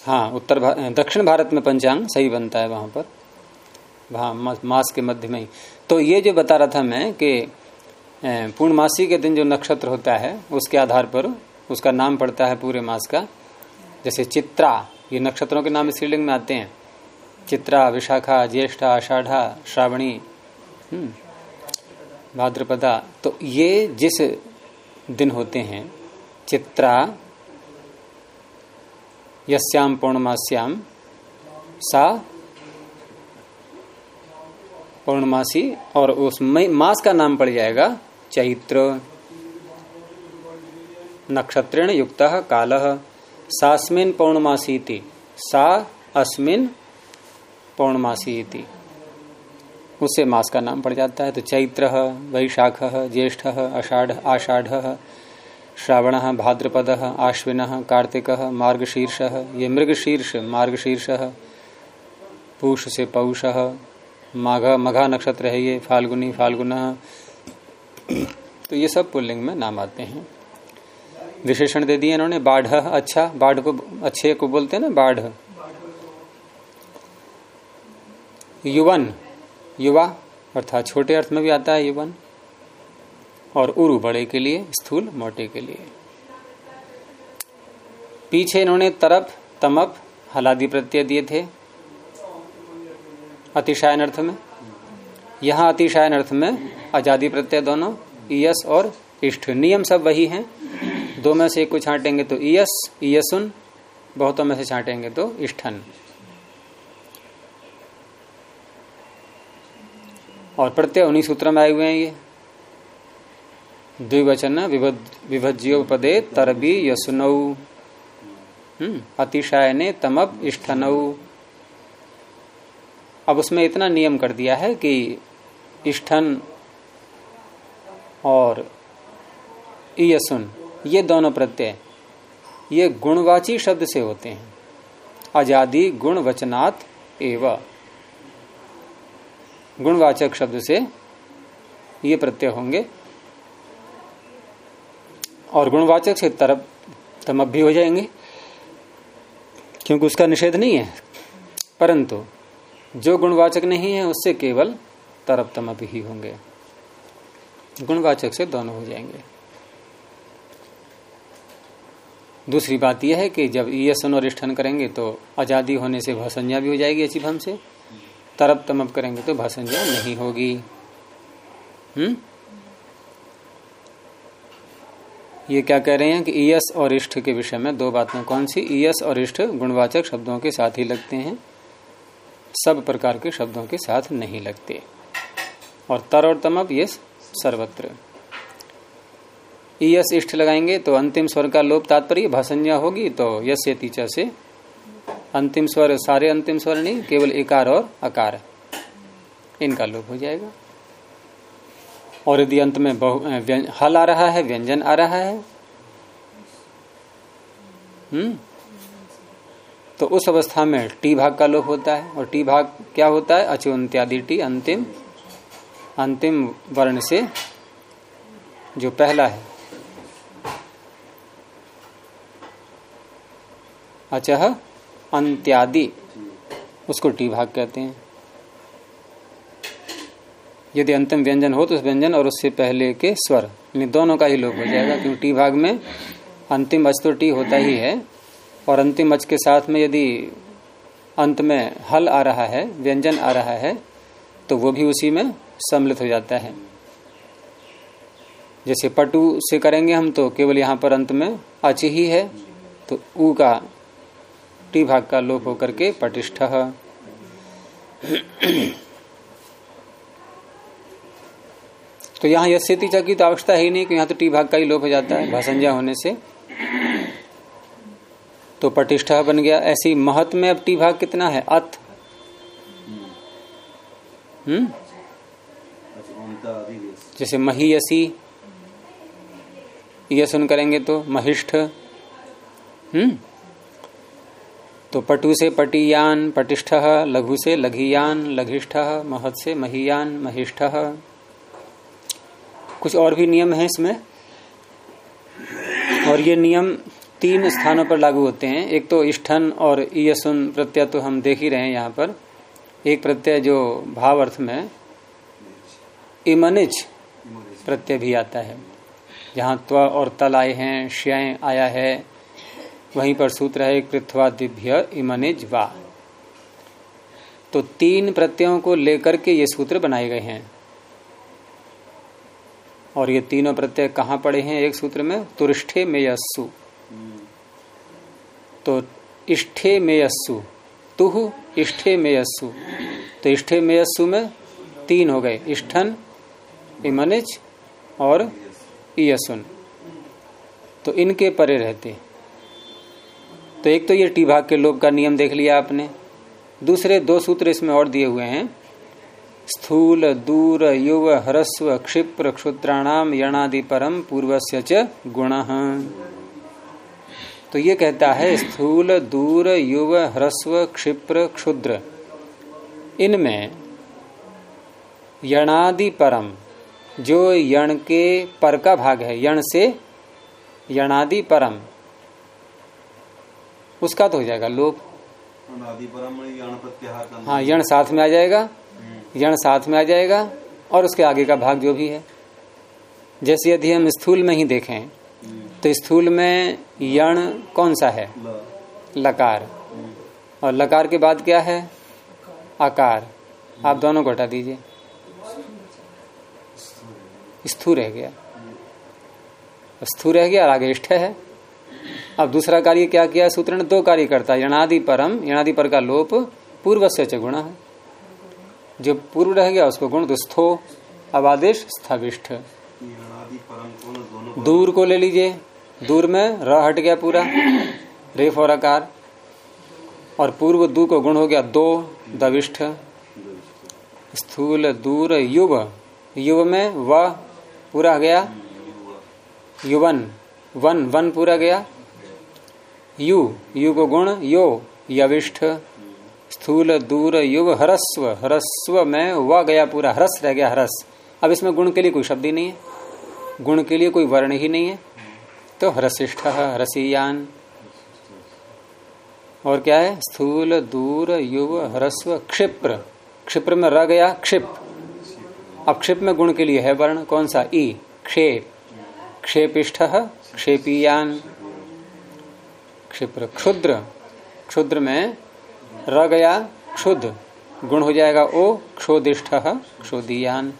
भारत है उत्तर भा, दक्षिण भारत में पंचांग सही बनता है वहाँ पर। वहाँ मास के मध्य में ही। तो ये जो बता रहा था मैं कि पूर्णमासी के दिन जो नक्षत्र होता है उसके आधार पर उसका नाम पड़ता है पूरे मास का। जैसे चित्रा ये नक्षत्रों के नाम स्त्रीलिंग में आते हैं। चित्रा विशाखा ज्येष्ठा आषाढ़ा श्रावणी हम्म, भाद्रपदा। तो ये जिस दिन होते हैं चित्रा यस्याम पौर्णमास्याम सा पौर्णमासी और उस मास का नाम पड़ जाएगा चैत्र। नक्षत्रेण युक्त काल। सास्मिन पौर्णमासी सा अस्मिन पौर्णमासी उससे मास का नाम पड़ जाता है तो चैत्र, वैशाख, ज्येष्ठ आषाढ़ आषाढ़, श्रावण, भाद्रपद, आश्विन, कार्तिक, मार्गशीर्ष, ये मृगशीर्ष, मार्गशीर्ष, पूष से पौष, माघ, मघा नक्षत्र है ये, फाल्गुनी, फाल्गुन। तो ये सब पुल्लिंग में नाम आते हैं। विशेषण दे दिए इन्होंने, बाढ़ अच्छा बाढ़ को, अच्छे को बोलते हैं ना, बाढ़। युवन, युवा, अर्थात छोटे अर्थ में भी आता है युवन। और उरु, बड़े के लिए, स्थूल, मोटे के लिए। पीछे इन्होंने तरप, तमप, हलादि प्रत्यय दिए थे। अतिशायन अर्थ में। यहाँ अतिशायन अर्थ में आज़ादी प्रत्यय दोनों, ईयस और इष्ट नियम सब वही हैं। दो में से एक को छांटेंगे तो ईयस ईयसुन बहुतों में से छांटेंगे तो इष्ठन। और प्रत्यय उन्हीं सूत्र में आए हुए हैं ये। द्विवचन विभज्योपदे, तरबी यसुनऊ हम्म अतिशायने, तमब इष्ठनऊ अब उसमें इतना नियम कर दिया है कि इष्ठन और ईयसुन ये दोनों प्रत्यय, ये गुणवाची शब्द से होते हैं। आज़ादी गुण वचनात् गुणवाचक शब्द से ये प्रत्यय होंगे। और गुणवाचक से तरफ़ तमब भी हो जाएँगे, क्योंकि उसका निषेध नहीं है। परंतु, जो गुणवाचक नहीं है, उससे केवल तरफ़ तमब ही होंगे। गुणवाचक से दोनों हो जाएँगे। दूसरी बात यह है कि जब ईयसन और इष्ठन करेंगे तो आज़ादी होने से भाषंजा भी हो जाएगी अच्छी भम से तरब तमब करेंगे तो भाषंजा नहीं होगी। हम्म? ये क्या कह रहे हैं कि ईयस और इष्ट के विषय में दो बातें कौन सी? ईयस और इष्ट गुणवाचक शब्दों के साथ ही लगते हैं। सब प्रकार के शब्दों के साथ नहीं लगते। और तर और तमब ये सर्वत्र। ईयस इष्ट लगाएँगे तो अंतिम स्वर का लोप तात्पर्य भाषंजा होगी तो यश से तीचा से अंतिम स्वर, सारे अंतिम स्वर नहीं, केवल एकार और अकार। इनका लोप हो जाएगा। और यदि अंत में बहु हल आ रहा है, व्यंजन आ रहा है हम्म तो उस अवस्था में टी भाग का लोप होता है। और टी भाग क्या होता है? अचुन्त्यादि टी, अंतिम अंतिम वर्ण से जो पहला है। अचह अंत्यादि उसको टी भाग कहते हैं। यदि अंतिम व्यंजन हो तो उस व्यंजन और उससे पहले के स्वर। दोनों का ही लोप हो जाएगा, क्योंकि टी भाग में अंतिम अच तो टी होता ही है। और अंतिम अच के साथ में यदि अंत में हल आ रहा है, व्यंजन आ रहा है तो वो भी उसी में सम्मिलित हो जाता है। जैसे पटु से करेंगे हम तो केवल यहाँ पर अंत में अच ही है तो ऊ का टी भाग का लोप होकर के पटिष्ठ। तो यहाँ यस्यति की तो आवश्यकता ही नहीं कि यहाँ तो टी भाग का ही लोप हो जाता है भाषंजा होने से। तो पटिष्ठ बन गया। ऐसी महत में अब टी भाग कितना है? अत। हम्म? जैसे महीयसी, ये सुन करेंगे तो महिष्ठ। हम्म? तो पटु से पटियान, पटिष्ठ, लघु से लघियान, लघिष्ठ, महत से महियान, महिष्ठ। कुछ और भी नियम है इसमें? और ये नियम तीन स्थानों पर लागू होते हैं। एक तो इष्ठन और ईयसुन प्रत्यय तो हम देख ही रहे हैं यहाँ पर। एक प्रत्यय जो भाव अर्थ में इमनिज प्रत्यय भी आता है। जहाँ त्व और तल आए हैं श्यय आया है वहीं पर सूत्र है पृथ्वा दिभ्य इमनिज वा तो तीन प्रत्ययों को लेकर के ये सूत्र बनाए गए हैं। और ये तीनों प्रत्यय कहाँ पड़े हैं एक सूत्र में? तुरिष्ठे मेयस्सु तो इष्ठे मेयस्सु तुह इष्ठे मेयस्सु तो इष्ठे मेयस्सु में तीन हो गए, इष्ठन, इमनिज और ईयसुन तो इनके परे रहते तो एक तो ये टी भाग के लोभ का नियम देख लिया आपने। दूसरे दो सूत्र इसमें और दिए हुए हैं। स्थूल, दूर, युव, ह्रस्व, क्षिप्र, क्षुद्राणाम यणादि परम पूर्व च गुण। तो ये कहता है, स्थूल, दूर, युव, ह्रस्व, क्षिप्र, क्षुद्र। इनमें यणादि परम जो यण के पर का भाग है, यण से यणादि परम उसका तो हो जाएगा लोप हाँ यण साथ में आ जाएगा यण साथ में आ जाएगा और उसके आगे का भाग जो भी है। जैसे यदि हम स्थूल में ही देखें तो स्थूल में यण कौन सा है? लकार। और लकार के बाद क्या है? आकार। आप दोनों को हटा दीजिए। स्थूल रह गया। स्थूल रह गया और आगे इष्ट है। अब दूसरा कार्य क्या किया? सूत्र ने दो कार्य करता है। यणादि परम यणादि पर का लोप पूर्व से गुण है। जो पूर्व रह गया उसको गुण तो स्थो अब आदेश स्थविष्ठ दोनों दूर को ले लीजिए। दूर में र हट गया पूरा। रेफ और आकार। और पूर्व दू को गुण हो गया दो दविष्ठ। स्थूल दूर युव। युव में व पूरा गया। युवन। वन वन पूरा गया। यु यु को गुण यो, यविष्ठ, स्थूल, दूर युव हरस्व हरस्व में, व गया पूरा, हरस रह गया, हरस। अब इसमें गुण के लिए कोई शब्द ही नहीं है। गुण के लिए कोई वर्ण ही नहीं है। तो हरसिष्ठ, हरसियान। और क्या है? स्थूल, दूर युव हरस्व, क्षिप्र। क्षिप्र में रह गया, क्षिप। अब क्षिप में गुण के लिए है वर्ण। कौन सा? ई। क्षेप क्षेपिष्ठ, क्षेपीयान। क्षिप्र क्षुद्र। क्षुद्र में र गया क्षुद्र। गुण हो जाएगा ओ क्षोदिष्ठ क्षोदियान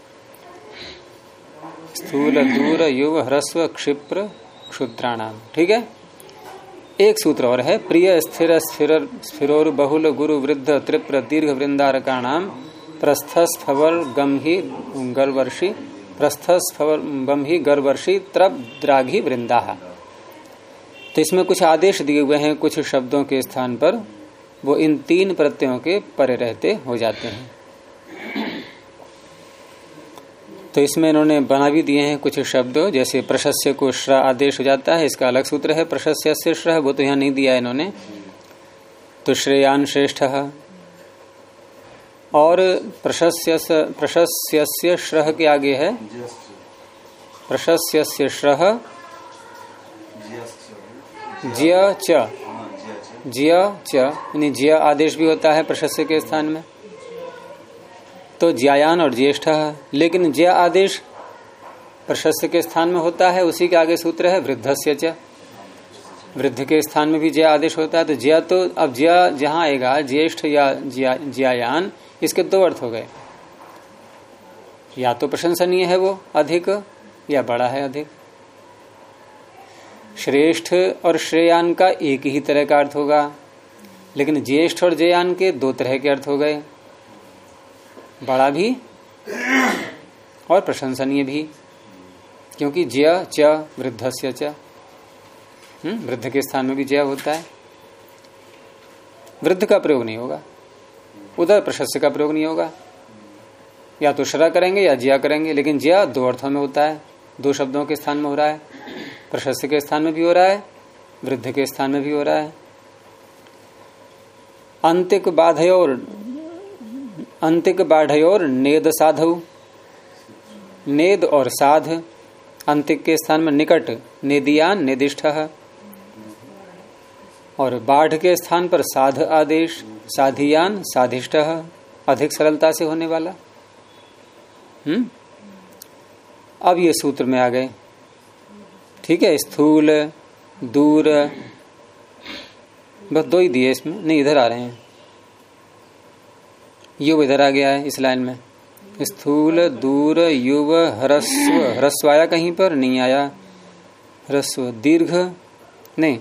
स्थूल, दूर युव ह्रस्व, क्षिप्र, क्षुद्राणाम। ठीक है? एक सूत्र और है, प्रिय, स्थिर स्थिर, स्थिरोर, बहुल, गुरु, वृद्ध, त्रिप्र, दीर्घ, वृंदारकाणाम। प्रस्थस्फवर गम ही गर्वर्षि। प्रस्थस्फवर गम ही गर्वर्षि त्रप द्राघी वृंदा तो इसमें कुछ आदेश दिए हुए हैं कुछ शब्दों के स्थान पर वो इन तीन प्रत्ययों के परे रहते हो जाते हैं। तो इसमें इन्होंने बना भी दिए हैं कुछ शब्द जैसे प्रशस्य को श्र आदेश हो जाता है इसका अलग सूत्र है प्रशस्य से श्र वो तो यहाँ नहीं दिया इन्होंने। तो श्रेयान श्रेष्ठ। और प्रशस्य प्रशस्य श्रह के आगे है। प्रशस्य श्रह ज्य च। ज्यच च, यानी ज्य आदेश भी होता है प्रशस्य के स्थान में। तो ज्यायान और ज्येष्ठ लेकिन ज्य आदेश प्रशस्य के स्थान में होता है, उसी के आगे सूत्र है वृद्धस्य च। वृद्ध के स्थान में भी ज्य आदेश होता है तो ज्य तो अब ज्य जहाँ आएगा, ज्येष्ठ या ज्यायान, इसके दो अर्थ हो गए। या तो प्रशंसनीय है वो अधिक, या बड़ा है अधिक। श्रेष्ठ और श्रेयान का एक ही तरह का अर्थ होगा। लेकिन ज्येष्ठ और जयान के दो तरह के अर्थ हो गए। बड़ा भी और प्रशंसनीय भी। क्योंकि जय च वृद्धस्य च। हम्म, वृद्ध के स्थान में भी जय होता है। वृद्ध का प्रयोग नहीं होगा। उधर प्रशस्य का प्रयोग नहीं होगा। या तो शरा करेंगे या जिया करेंगे लेकिन जिया दो अर्थों में होता है। दो शब्दों के स्थान में हो रहा है। प्रशस्य के स्थान में भी हो रहा है, वृद्ध के स्थान में भी हो रहा है। अंतिक बाधयोर, अंतिक बाढ़योर नेद साधु। नेद और साध अंतिक के स्थान में निकट नेदियान नेदिष्ठ। और बाढ़ के स्थान पर साध आदेश, साधियान साधिष्ठ, अधिक सरलता से होने वाला। हम्म? अब ये सूत्र में आ गए। ठीक है, स्थूल, दूर, बस दो ही दिए इसमें। नहीं, इधर आ रहे हैं। युव इधर आ गया है इस लाइन में। स्थूल, दूर, युव, ह्रस्व। ह्रस्व आया कहीं पर? नहीं आया। ह्रस्व, दीर्घ। नहीं,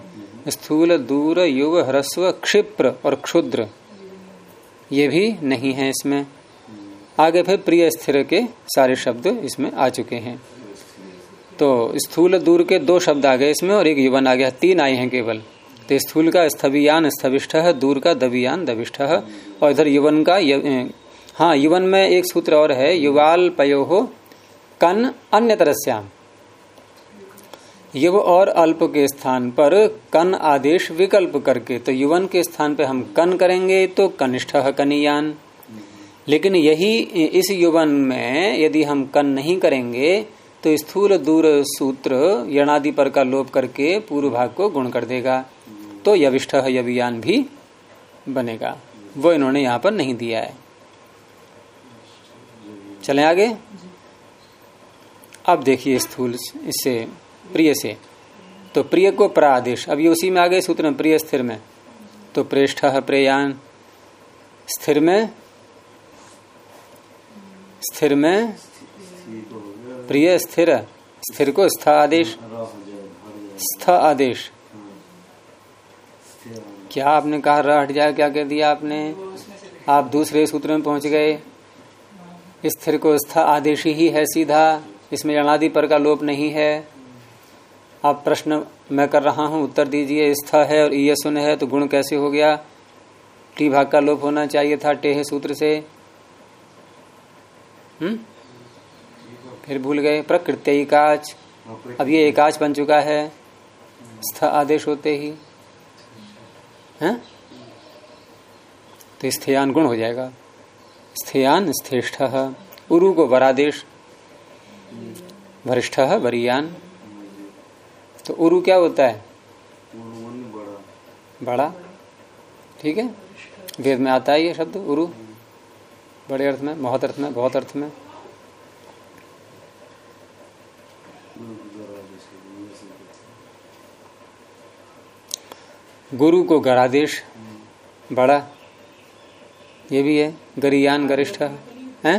स्थूल, दूर, युव, ह्रस्व, क्षिप्र और क्षुद्र। ये भी नहीं है इसमें। आगे फिर प्रिय स्थिर के सारे शब्द इसमें आ चुके हैं। तो स्थूल दूर के दो शब्द आ गए इसमें और एक युवन आ गया तीन आए हैं केवल। तो स्थूल का स्थवियान स्थविष्ठ दूर का दबियान दबिष्ठ और इधर युवन का य, हाँ युवन में एक सूत्र और है युवाल पयो हो कन अन्य तरस्याम युव और अल्प के स्थान पर कन आदेश विकल्प करके तो युवन के स्थान पर हम कन करेंगे तो कनिष्ठ कनियान। लेकिन यही इस युवन में यदि हम कन नहीं करेंगे तो स्थूल दूर सूत्र यणादि पर का लोप करके पूर्व भाग को गुण कर देगा। तो यविष्ठ यवियान भी बनेगा। वो इन्होंने यहाँ पर नहीं दिया है। चलें आगे? अब देखिए स्थूल इससे, प्रिय से। तो प्रिय को प्रादेश। अब ये उसी में आ गए सूत्र में, प्रिय स्थिर में। तो प्रेष्ठ प्रेयान, स्थिर में स्थिर में प्रिय स्थिर स्थिर को स्थ आदेश। स्थ आदेश। क्या आपने कहा रह हट जाए, क्या कह दिया आपने? आप दूसरे सूत्र में पहुँच गए। स्थिर को स्था आदेशी ही है सीधा, इसमें अनादि पर का लोप नहीं है। आप प्रश्न मैं कर रहा हूँ, उत्तर दीजिए, स्थ है और ईय सुन है तो गुण कैसे हो गया? टी भाग का लोप होना चाहिए था टेह सूत्र से। हम्म? फिर भूल गए, प्रकृत्य एकाच अब ये एकाच बन चुका है। स्थ आदेश होते ही। हैं? तो स्थयान गुण हो जाएगा। स्थयान स्थेष्ठ। उरु को वरादेश। वरिष्ठ वरियान। तो उरु क्या होता है? बड़ा। ठीक है? वेद में आता है ये शब्द, उरु। बड़े अर्थ में, बहुत अर्थ में, बहुत अर्थ में। गुरु को गरादेश, बड़ा, ये भी है, गरियान, गरिष्ठ, है?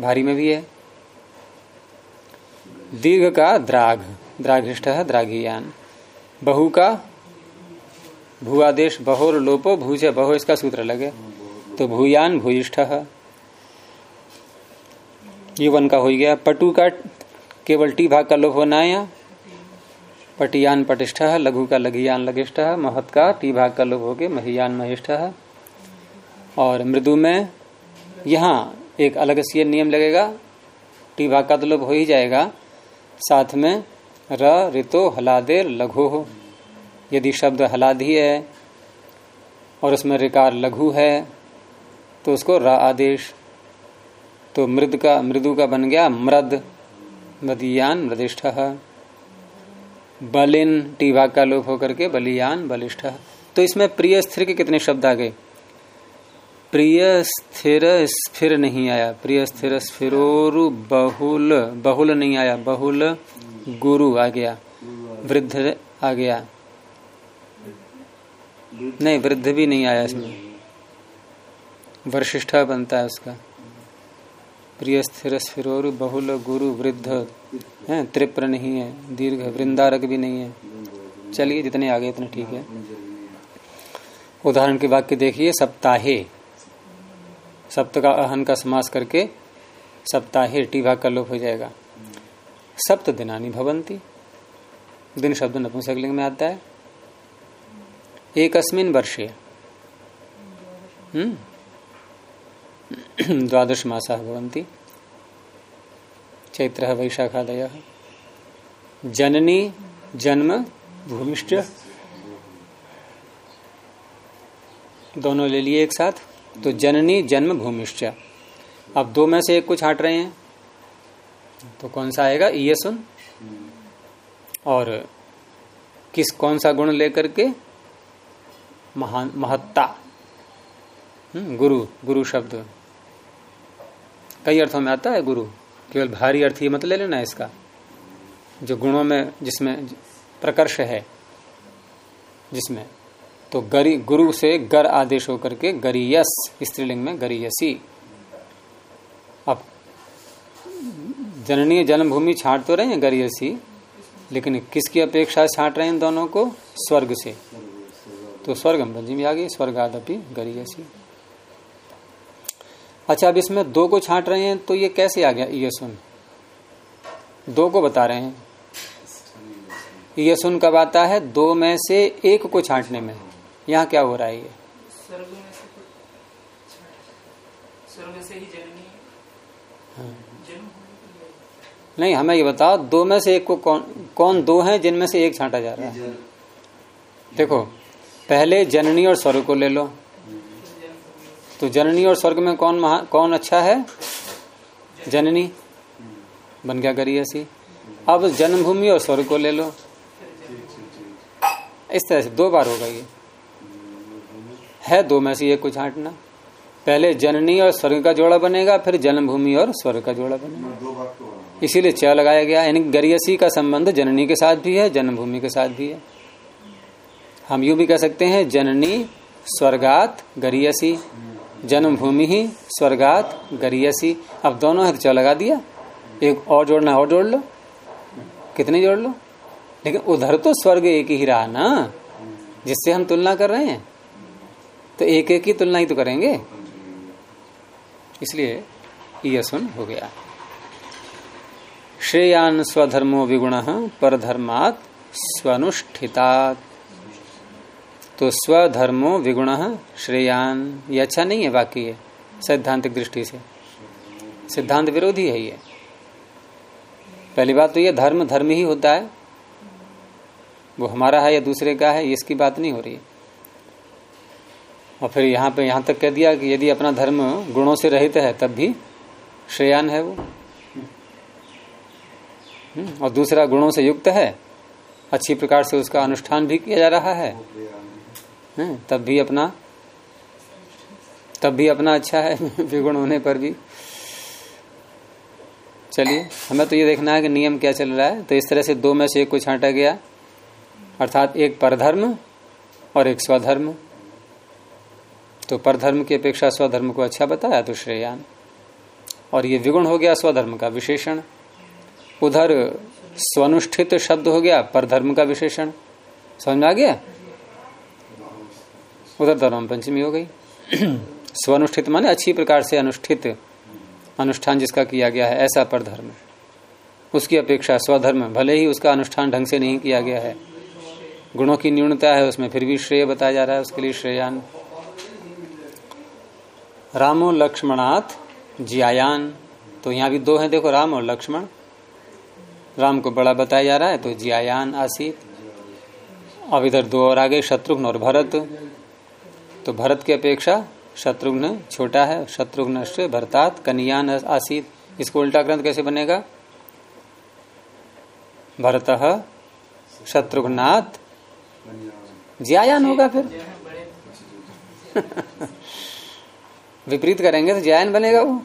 भारी में भी है। दीर्घ का द्राग द्राघिष्ठ है, द्राघियान। बहु का भूआदेश, बहोर लोपो, भूज, बहु, इसका सूत्र लगे तो भूयान, भूयिष्ठ ये वन का हो गया। पटु का केवल टी भाग का लोप होना है पटियान पटिष्ठ है लघु का लघियान लघिष्ठ, महत का टी भाग का लोभ हो गया महियान महिष्ठ। है और मृदु में यहाँ एक अलग से नियम लगेगा टी भाग का तो लोभ हो ही जाएगा। साथ में र, ऋतो हलादेर लघु हो। यदि शब्द हलादी है और उसमें रिकार लघु है तो उसको र आदेश। तो मृद का, मृदु का बन गया मृद, मदियान मृदिष्ठ। बलिन टीवा का लोप होकर के बलियान बलिष्ठ। तो इसमें प्रिय स्थिर के कितने शब्द आ गए? प्रिय स्थिर स्थिर नहीं आया। प्रिय स्थिर स्थिरोरु बहुल बहुल नहीं आया। बहुल गुरु आ गया। वृद्ध आ गया। नहीं, वृद्ध भी नहीं आया इसमें। वरिष्ठ बनता है उसका। प्रिय स्थिर स्थिरोरु बहुल गुरु वृद्ध। है, त्रिप्र नहीं है, दीर्घ वृंदारक भी नहीं है। चलिए, जितने आगे, उतने ठीक है। उदाहरण के वाक्य देखिए, सप्ताहे। सप्त का अहन का समास करके सप्ताहे टीवा का लोप हो जाएगा। सप्त दिनानी भवंती दिन शब्द नपुंसकलिंग में आता है। एक अस्मिन वर्षे। हम्म। द्वादश मासा भवंती चैत्र वैशाखादय। जननी जन्म भूमिष्ठ। दोनों ले लिए एक साथ। तो जननी जन्म भूमिष्ठ। अब दो में से एक को छाट रहे हैं। तो कौन सा आएगा? ये सुन। और किस कौन सा गुण लेकर के? महान महत्ता। हम्म, गुरु गुरु शब्द। कई अर्थों में आता है गुरु। केवल भारी अर्थ ही मत ले लेना इसका। जो गुणों में, जिसमें प्रकर्ष है, जिसमें तो गरी, गुरु से गर आदेश होकर के गरीयस स्त्रीलिंग में गरीयसी अब, जननीय जन्मभूमि छाट तो रहे हैं गरीयसी लेकिन किसकी अपेक्षा छाट रहे हैं दोनों को? स्वर्ग से। तो स्वर्ग भंजी में आ गई स्वर्ग स्वर्गादपि गरीयसी अच्छा अब इसमें दो को छाट रहे हैं तो ये कैसे आ गया? ये सुन दो को बता रहे हैं। ये सुन कब आता है? दो में से एक को छाटने में। यहाँ क्या हो रहा है ये? स्वर्ग में से स्वर्ग से ही हाँ। नहीं हमें ये बताओ दो में से एक को कौन कौन दो हैं जिनमें से एक छांटा जा रहा है? देखो पहले जननी और स्वर्ग को ले लो। तो जननी और स्वर्ग में कौन महा, कौन अच्छा है? जननी। बन गया करिए अब जन्मभूमि और स्वर्ग को ले लो। इस तरह से दो बार होगा ये है दो में से एक को छांटना। पहले जननी और स्वर्ग का जोड़ा बनेगा, फिर जन्मभूमि और स्वर्ग का जोड़ा बनेगा। इसीलिए च लगाया गया। यानी गरियसी का संबंध जननी के साथ भी है, जन्मभूमि के साथ भी है। हम यू भी कह सकते हैं, जननी, स्वर्गात गरियसी जन्मभूमि ही, स्वर्गात, गरियसी। अब दोनों है तो लगा दिया। एक और जोड़ना, और जोड़ लो। कितने जोड़ लो? लेकिन उधर तो स्वर्ग एक ही रहा ना, जिससे हम तुलना कर रहे हैं। तो एक एक की तुलना ही तो करेंगे। इसलिए ईयसुन हो गया। श्रेयान स्वधर्मो विगुण पर धर्मात स्वनुष्ठितात। तो स्वधर्मो विगुण श्रेयान। ये अच्छा नहीं है वाक्य ये सैद्धांतिक दृष्टि से। सिद्धांत विरोधी है ये। पहली बात तो ये धर्म धर्म ही होता है। वो हमारा है या दूसरे का है इसकी बात नहीं हो रही और फिर यहाँ पे यहाँ तक कह दिया कि यदि अपना धर्म गुणों से रहित है तब भी श्रेयान है वो। हम्म, और दूसरा गुणों से युक्त है अच्छी प्रकार से उसका अनुष्ठान भी किया जा रहा है। हम्म, तब भी अपना तब भी अपना अच्छा है विगुण होने पर भी। चलिए हमें तो ये देखना है कि नियम क्या चल रहा है। तो इस तरह से दो में से एक को छांटा गया। अर्थात एक परधर्म और एक स्वधर्म। तो परधर्म की अपेक्षा स्वधर्म को अच्छा बताया तो श्रेयान। और ये विगुण हो गया स्वधर्म का विशेषण। उधर स्वनुष्ठित शब्द हो गया परधर्म का विशेषण। समझ में आ गया? उधर धर्म पंचमी हो गई। स्वनुष्ठित माने अच्छी प्रकार से अनुष्ठित अनुष्ठान जिसका किया गया है ऐसा पर धर्म। उसकी अपेक्षा स्वधर्म भले ही उसका अनुष्ठान ढंग से नहीं किया गया है। गुणों की न्यूनता है उसमें फिर भी श्रेय बताया जा रहा है उसके लिए श्रेयान। रामो लक्ष्मणाथ जियायान। तो यहाँ भी दो हैं देखो राम और लक्ष्मण। राम को बड़ा बताया जा रहा है तो जियायान आसित। अब इधर दो और आगे शत्रुघ्न और भरत। तो भरत की अपेक्षा शत्रुघ्न छोटा है, शत्रुघ्न से भरतात, कनियान आसित। इसको उल्टा ग्रंथ कैसे बनेगा? भरत शत्रुघ्नाथ ज्यायान होगा फिर। विपरीत करेंगे तो जैन बनेगा वो।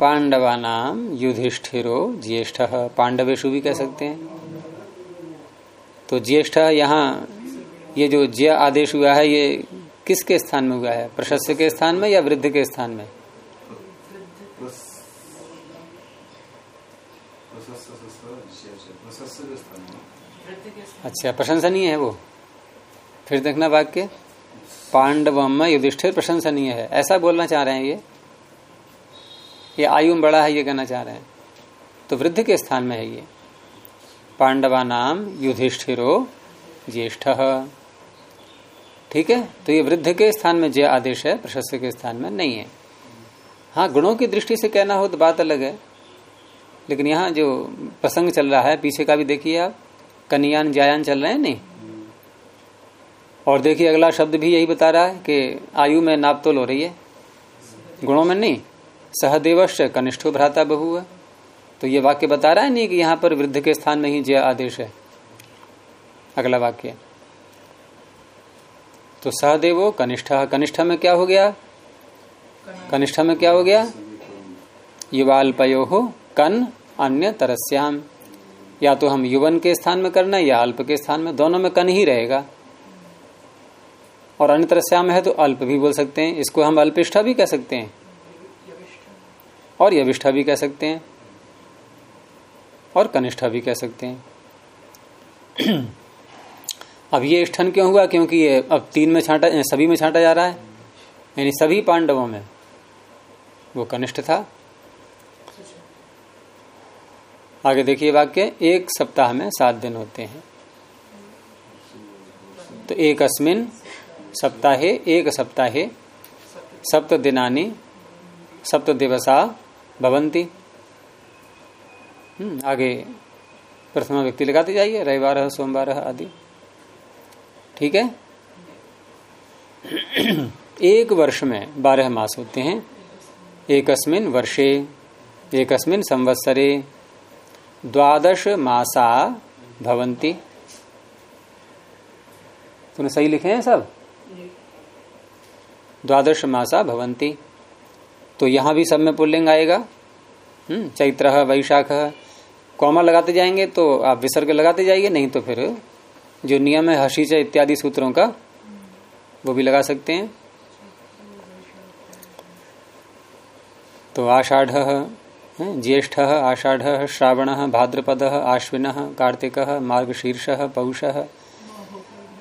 पांडवा नाम युधिष्ठिरो ज्येष्ठ। पांडवेशु भी कह सकते हैं। तो ज्येष्ठ यहाँ ये जो ज्य आदेश हुआ है, ये किसके स्थान में हुआ है? प्रशस्य के स्थान में या वृद्ध के स्थान में? अच्छा प्रशंसनीय है वो। फिर देखना वाक्य। पांडवम युधिष्ठिर प्रशंसनीय है। ऐसा बोलना चाह रहे हैं ये? ये आयु में बड़ा है, ये कहना चाह रहे हैं। तो वृद्ध के स्थान में है ये। पांडवा नाम युधिष्ठिरो ज्येष्ठ। ठीक है? तो ये वृद्ध के स्थान में जय आदेश है, प्रशस्त के स्थान में नहीं है। हाँ गुणों की दृष्टि से कहना हो तो बात अलग है। लेकिन यहाँ जो प्रसंग चल रहा है, पीछे का भी देखिए आप, कनियान, जायान चल रहे हैं नहीं? और देखिए, अगला शब्द भी यही बता रहा है कि आयु में नापतोल हो रही है। गुणों में नहीं। सहदेवश कनिष्ठो भ्राता बहु है। तो ये वाक्य बता रहा है नहीं कि यहाँ पर वृद्ध के स्थान में ही जय आदेश है? अगला वाक्य। तो सहदेवो कनिष्ठ। कनिष्ठ में क्या हो गया? कनिष्ठ में क्या हो गया? युवाल्पयो हो कन अन्य तरस्याम या तो हम युवन के स्थान में करना या अल्प के स्थान में। दोनों में कन ही रहेगा। और अन्य तरस्याम है तो अल्प भी बोल सकते हैं। इसको हम अल्पिष्ठा भी कह सकते हैं। और यविष्ठा भी कह सकते हैं। और कनिष्ठा भी कह सकते हैं। अब ये स्थन क्यों हुआ? क्योंकि ये अब तीन में छांटा सभी में छांटा जा रहा है। यानी सभी पांडवों में वो कनिष्ठ था। आगे देखिए वाक्य एक सप्ताह में सात दिन होते हैं। तो एक अस्मिन सप्ताहे एक सप्ताहे सप्त दिनानी सप्त दिवसा भवंती हम्म, आगे प्रथमा व्यक्ति लगाते जाइए रविवार सोमवार आदि। ठीक है? एक वर्ष में बारह मास होते हैं। एकस्मिन वर्षे, एकस्मिन संवत्सरे, द्वादश मासा भवंती तूने सही लिखे हैं सब? द्वादश मासा भवंती तो यहाँ भी सब में पुल्लिंग आएगा। हम्म चैत्र, वैशाख। कौमा लगाते जाएँगे तो आप विसर्ग लगाते जाइए, नहीं तो फिर जो नियम है हशीच इत्यादि सूत्रों का, वो भी लगा सकते हैं। तो आषाढ़ ज्येष्ठ, आषाढ़, श्रावण, भाद्रपद, आश्विन, कार्तिक, मार्गशीर्ष, पौष,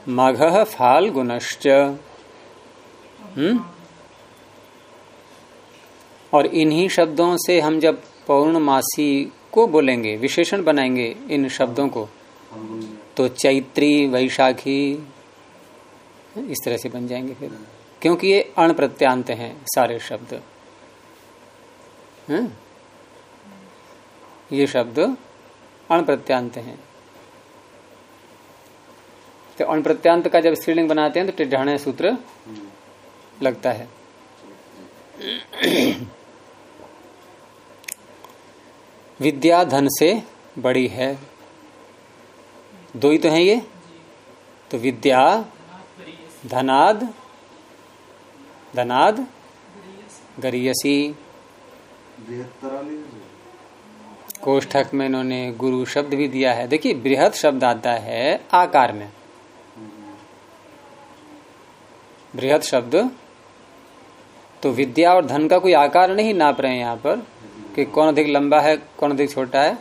माघ, फाल्गुनश्च। हम्म? और इन्हीं शब्दों से हम जब पौर्णमासी को बोलेंगे, विशेषण बनाएँगे इन शब्दों को। तो चैत्री, वैशाखी इस तरह से बन जाएँगे फिर। क्योंकि ये अण प्रत्यांत हैं सारे शब्द। हैं? ये शब्द अण प्रत्यांत हैं। तो अण प्रत्यांत का जब स्त्रीलिंग बनाते हैं तो टिड्ढाणे सूत्र लगता है। विद्या धन से बड़ी है। दो ही तो हैं ये। तो विद्या, धनाद धनाद, गरीयसी? कोष्ठक में इन्होंने गुरु शब्द भी दिया है। देखिए, बृहद शब्द आता है आकार में। बृहद शब्द तो विद्या और धन का कोई आकार नहीं नाप रहे हैं यहाँ पर कि कौन अधिक लंबा है, कौन अधिक छोटा है।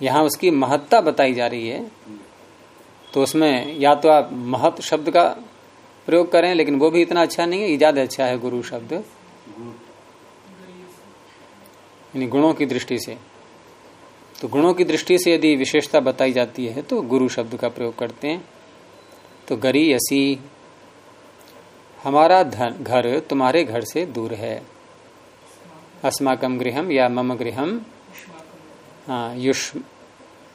यहाँ उसकी महत्ता बताई जा रही है तो उसमें या तो आप महत्व शब्द का प्रयोग करें, लेकिन वो भी इतना अच्छा नहीं है ज़्यादा अच्छा है गुरु शब्द। यानी गुणों की दृष्टि से। तो गुणों की दृष्टि से यदि विशेषता बताई जाती है तो गुरु शब्द का प्रयोग करते हैं। तो गरी यसी, हमारा धन, घर तुम्हारे घर से दूर है। अस्माकम गृहम या मम गृहम हाँ युष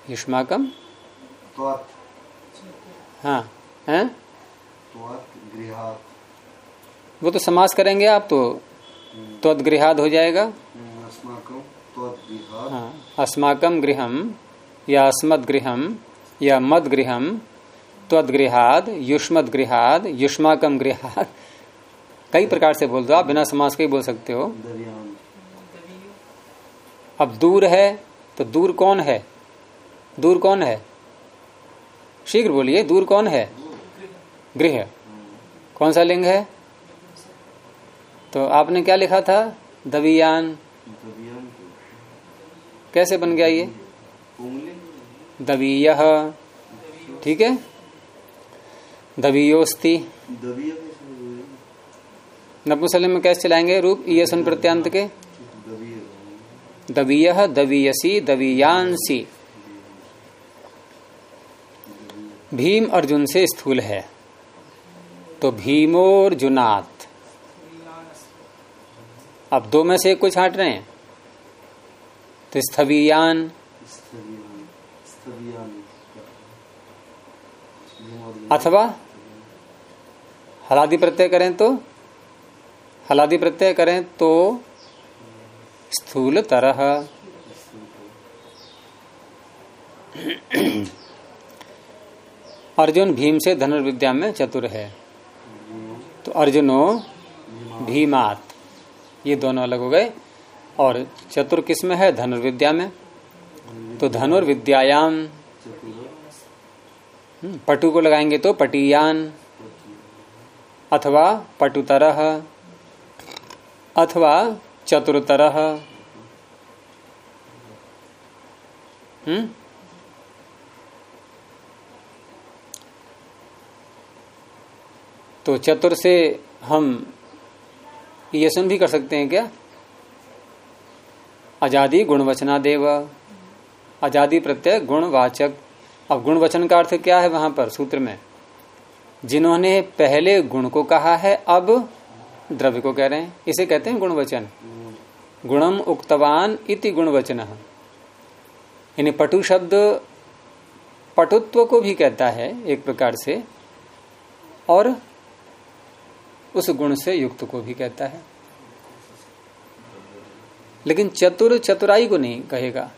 युष्माकम? त्वत्। हाँ हैं? वो तो समास करेंगे आप तो। त्वदगृहाद हो जाएगा। त्वत् हाँ अस्माकम गृहम या अस्मद गृहम या मद गृहम त्वदगृहाद युष्मद गृहाद युष्माकम गृहाद कई प्रकार से बोल दो आप बिना समास के ही बोल सकते हो। अब दूर है तो दूर कौन है? दूर कौन है? शीघ्र बोलिए, दूर कौन है? गृह। कौन सा लिंग है? तो आपने क्या लिखा था? दबियान। कैसे बन गया ये? दबीय। ठीक है? दबीयोस्ति। नपुंसलिंग में कैसे चलाएँगे? रूप ये सुन, प्रत्यांत के। दबीय दबीयसी दबीयांसी भीम अर्जुन से स्थूल है। तो भीमोर्जुनाथ अब दो में से एक को छांट रहे हैं। तो स्थवीयान। अथवा हलादी प्रत्यय करें तो? हलादी प्रत्यय करें तो स्थूल तरह अर्जुन भीम से धनुर्विद्या में चतुर है। तो अर्जुनो भीमात। ये दोनों अलग हो गए। और चतुर किसमें है? धनुर्विद्या में। तो धनुर्विद्यायाम। हम्म, पटु को लगाएँगे तो पटीयान। अथवा पटुतरह अथवा चतुरतरह हम्म? तो चतुर से हम ये सुन भी कर सकते हैं क्या? आज़ादी गुणवचना देव आज़ादी प्रत्यय गुणवाचक। अब गुणवचन का अर्थ क्या है वहाँ पर सूत्र में? जिन्होंने पहले गुण को कहा है, अब द्रव्य को कह रहे हैं। इसे कहते हैं गुणवचन। गुणम उक्तवान इति गुणवचन। यानी पटु शब्द पटुत्व को भी कहता है एक प्रकार से, और उस गुण से युक्त को भी कहता है। लेकिन चतुर चतुराई को नहीं कहेगा।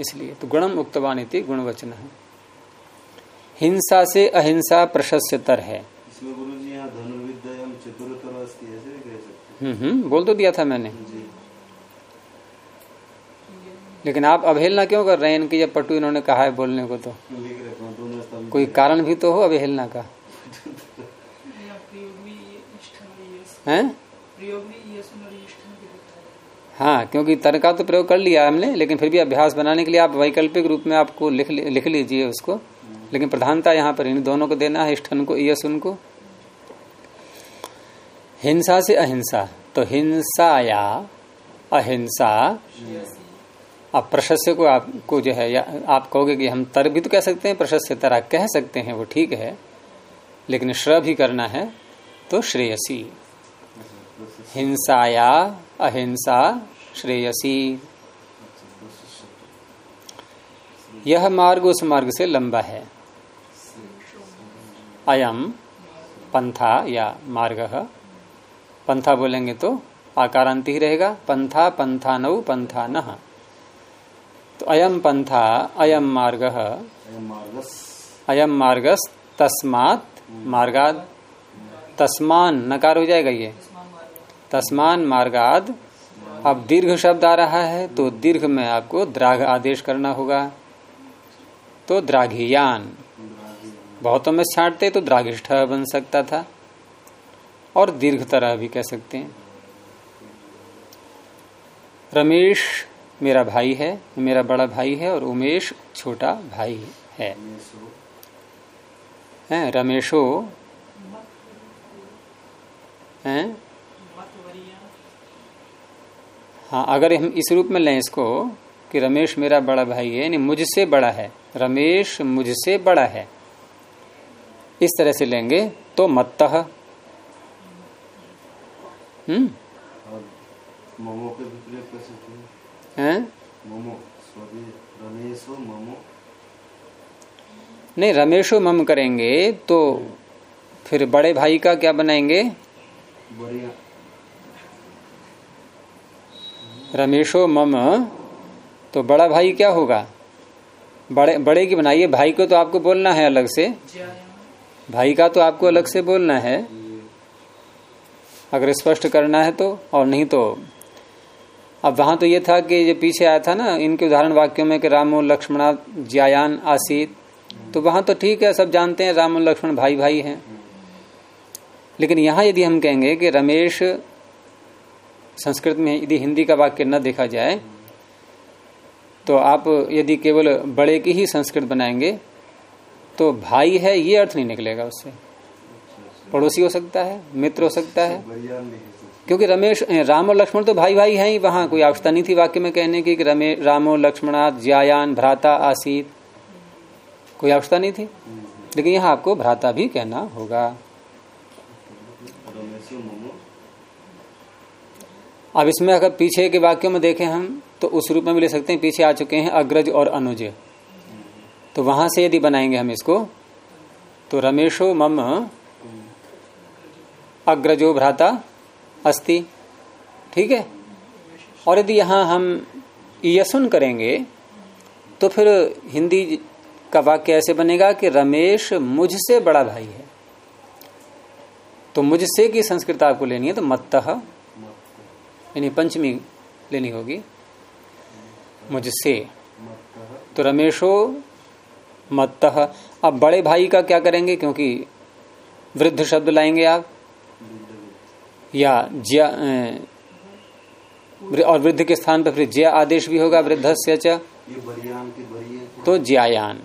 इसलिए तो गुणम उक्तवान इति गुणवचन। हिंसा से अहिंसा प्रशस्तर है। इसमें धनुर्विद्या चतुरतर अस्ति ऐसे भी कह सकते हम्म हम्म बोल तो दिया था मैंने। लेकिन आप अवहेलना क्यों कर रहे हैं? इनकी जब पटु इन्होंने कहा है बोलने को तो। लिख रखा दोनों स्तंभ कोई कारण भी तो हो अवहेलना का? है? है। हाँ क्योंकि तर्क का तो प्रयोग कर लिया हमने लेकिन फिर भी अभ्यास बनाने के लिए आप वैकल्पिक रूप में आपको लिख लिख लीजिए उसको। लेकिन प्रधानता यहाँ पर इन दोनों को देना है इष्टन को यश उनको हिंसा से अहिंसा तो हिंसा या अहिंसा अब प्रशस्य को आपको जो है, या आप कहोगे कि हम तर भी तो कह सकते हैं, प्रशस्य तरह कह सकते हैं, वो ठीक है, लेकिन श्र भी करना है तो श्रेयसी। हिंसाया अहिंसा श्रेयसी। यह मार्ग उस मार्ग से लंबा है। अयम, पंथा या मार्ग। पंथा बोलेंगे तो आकारांति ही रहेगा। पंथा पंथा नौ पंथा न तो अयम पंथा अयम मार्ग। अयम मार्गस। अयम मार्गस तस्मात मार्गाद। तस्मान नकार हो जाएगा ये। तस्मान मार्गाद। अब दीर्घ शब्द आ रहा है तो दीर्घ में आपको द्राघ आदेश करना होगा। तो द्राघियान। बहुतों में छाटते तो द्राघिष्ठ बन सकता था। और दीर्घ तरह भी कह सकते हैं। रमेश मेरा भाई है, मेरा बड़ा भाई है और उमेश छोटा भाई है। हैं, रमेशो? हैं? हाँ अगर हम इस रूप में लें इसको कि रमेश मेरा बड़ा भाई है, यानी मुझसे बड़ा है, रमेश मुझसे बड़ा है, इस तरह से लेंगे तो मत्त। और मोमो के भी प्रयोग कर सकते हैं। मोमो रमेशो मोमो। नहीं रमेशो मम करेंगे तो फिर बड़े भाई का क्या बनाएँगे? रमेशो मम तो बड़ा भाई क्या होगा? बड़े बड़े की बनाइए भाई को तो आपको बोलना है अलग से। भाई का तो आपको अलग से बोलना है। अगर स्पष्ट करना है तो और नहीं तो। अब वहाँ तो ये था कि जो पीछे आया था ना, इनके उदाहरण वाक्यों में कि रामो लक्ष्मणा ज्यायान आसीत। तो वहाँ तो ठीक है, सब जानते हैं, राम और लक्ष्मण भाई भाई हैं। लेकिन यहाँ यदि हम कहेंगे कि रमेश, संस्कृत में यदि हिंदी का वाक्य न देखा जाए तो आप यदि केवल बड़े की ही संस्कृत बनाएँगे तो भाई है, ये अर्थ नहीं निकलेगा उससे। पड़ोसी हो सकता है मित्र हो सकता है। है क्योंकि रमेश राम और लक्ष्मण तो भाई भाई हैं ही वहाँ। कोई आवश्यकता नहीं थी वाक्य में कहने की कि रमे रामो लक्ष्मणा ज्यायान भ्राता आसीत। कोई आवश्यकता नहीं थी? लेकिन यहाँ आपको भ्राता भी कहना होगा। अब इसमें अगर पीछे के वाक्यों में देखें हम तो उस रूप में भी ले सकते हैं। पीछे आ चुके हैं अग्रज और अनुज। तो वहाँ से यदि बनाएँगे हम इसको तो रमेशो मम अग्रजो भ्राता अस्ति। ठीक है? और यदि यहाँ हम यशुन करेंगे तो फिर हिंदी का वाक्य ऐसे बनेगा कि रमेश मुझसे बड़ा भाई है। तो मुझसे की संस्कृत आपको लेनी है तो मत्तः। यानी पंचमी लेनी होगी। मुझसे। तो रमेशो मत्त। अब बड़े भाई का क्या करेंगे, क्योंकि वृद्ध शब्द लाएँगे आप। या ज्या और वृद्ध के स्थान पर फिर ज्या आदेश भी होगा वृद्ध से तो ज्यायान।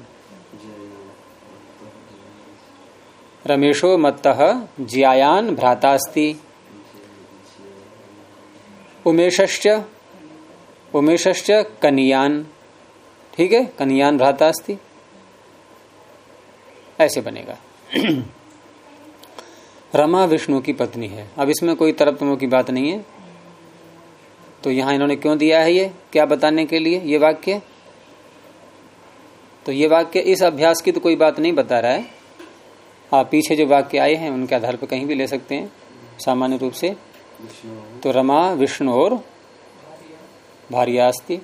रमेशो मत्त ज्यायान भ्रातास्ति। उमेशश्च उमेशश्च कनियान। ठीक है? कनियान भ्रातास्ति। ऐसे बनेगा। रमा विष्णु की पत्नी है। अब इसमें कोई तरफ़ तरप्तमों की बात नहीं है। तो यहाँ इन्होंने क्यों दिया है ये? क्या बताने के लिए ये वाक्य? तो ये वाक्य इस अभ्यास की तो कोई बात नहीं बता रहा है। आप पीछे जो वाक्य आए हैं उनके आधार पर कहीं भी ले सकते हैं सामान्य रूप से। तो रमा विष्णु और भार्यास्ति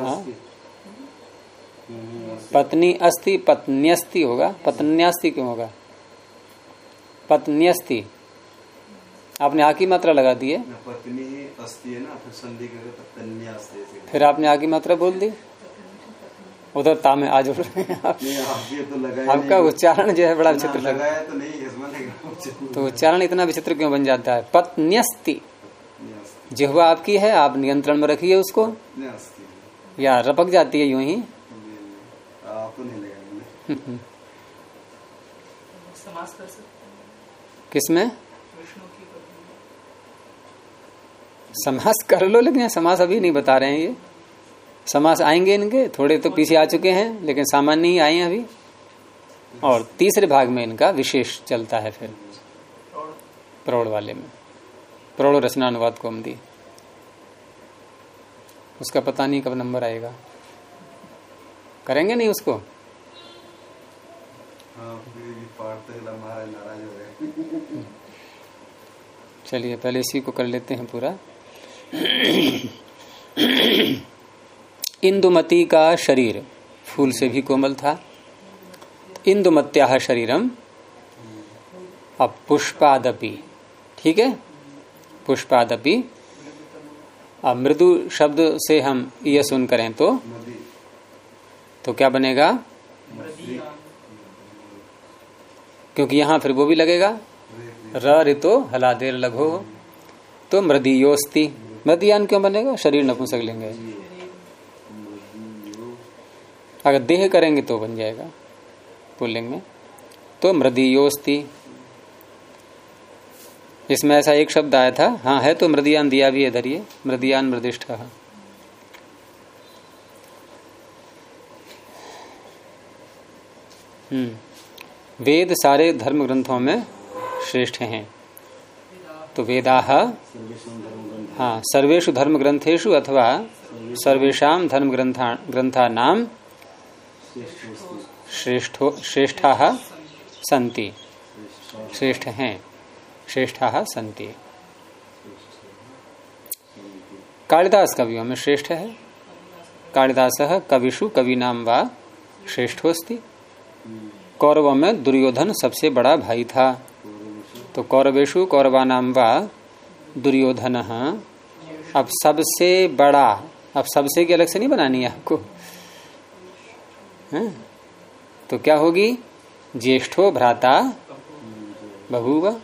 हाँ। पत्नी अस्ति पत्न्यस्ति होगा। पत्न्यास्ति क्यों होगा? पत्न्यस्ति। आपने आ की मात्रा लगा दी है? ना पत्नी ना फिर आपने आ की मात्रा बोल दी? उधर ता में आ जुड़ रहे आप। नहीं आप ये तो आपका उच्चारण जो है बड़ा विचित्र लगा। तो तो उच्चारण इतना विचित्र क्यों बन जाता है? पत्न्यस्ति। पत्नी जिहवा आपकी है आप नियंत्रण में रखिए उसको। या रपक जाती है यूँ ही नहीं, नहीं। आप तो नहीं लगाएँगे समास कर सकते हैं किसमें? समास कर लो, लेकिन समास अभी नहीं बता रहे हैं ये। समास आएँगे इनके, थोड़े तो पीछे आ चुके हैं, लेकिन सामान्य ही आए हैं अभी। और तीसरे भाग में इनका विशेष चलता है फिर। प्रौढ़ वाले में। प्रौढ़ रचना अनुवाद को हम दी। उसका पता नहीं कब नंबर आएगा। करेंगे नहीं उसको हाँ फिर ये पाठ तक महाराज नाराज़ हो गए चलिए, पहले इसी को कर लेते हैं पूरा। इंदुमती का शरीर, फूल से भी कोमल था। इंदुमत्या शरीरम, अब पुष्पादपि, ठीक है? पुष्पादपि। अब मृदु शब्द से हम ये सुन करें तो तो क्या बनेगा? क्योंकि यहाँ फिर वो भी लगेगा। र ऋतो हलादेर लघो। तो मृदियोस्ति। मृदियान क्यों बनेगा? शरीर नपुंसक लेंगे अगर देह करेंगे तो बन जाएगा पुल्लिंग में। तो मृदियोस्ति। इसमें ऐसा एक शब्द आया था हाँ है तो मृदियान दिया भी है धरिए मृदियान मृदिष्ठ। हम्म। वेद सारे धर्म ग्रंथों में श्रेष्ठ हैं। तो ग्रंथ हाँ सर्वेशु धर्म ग्रंथेशु अथवा सर्वेशा धर्म ग्रंथा नाम श्रेष्ठ, श्रेष्ठो संति श्रेष्ठ हैं। श्रेष्ठा संति कालिदास कवियों में श्रेष्ठ है। कालिदास कविषु कवि नाम वा कौरवों में दुर्योधन सबसे बड़ा भाई था। तो कौरवेशु कौरवा नाम वा दुर्योधन, अब सबसे बड़ा, अब सबसे की अलग से नहीं बनानी है आपको? हैं? तो क्या होगी? ज्येष्ठो भ्राता, बभूव,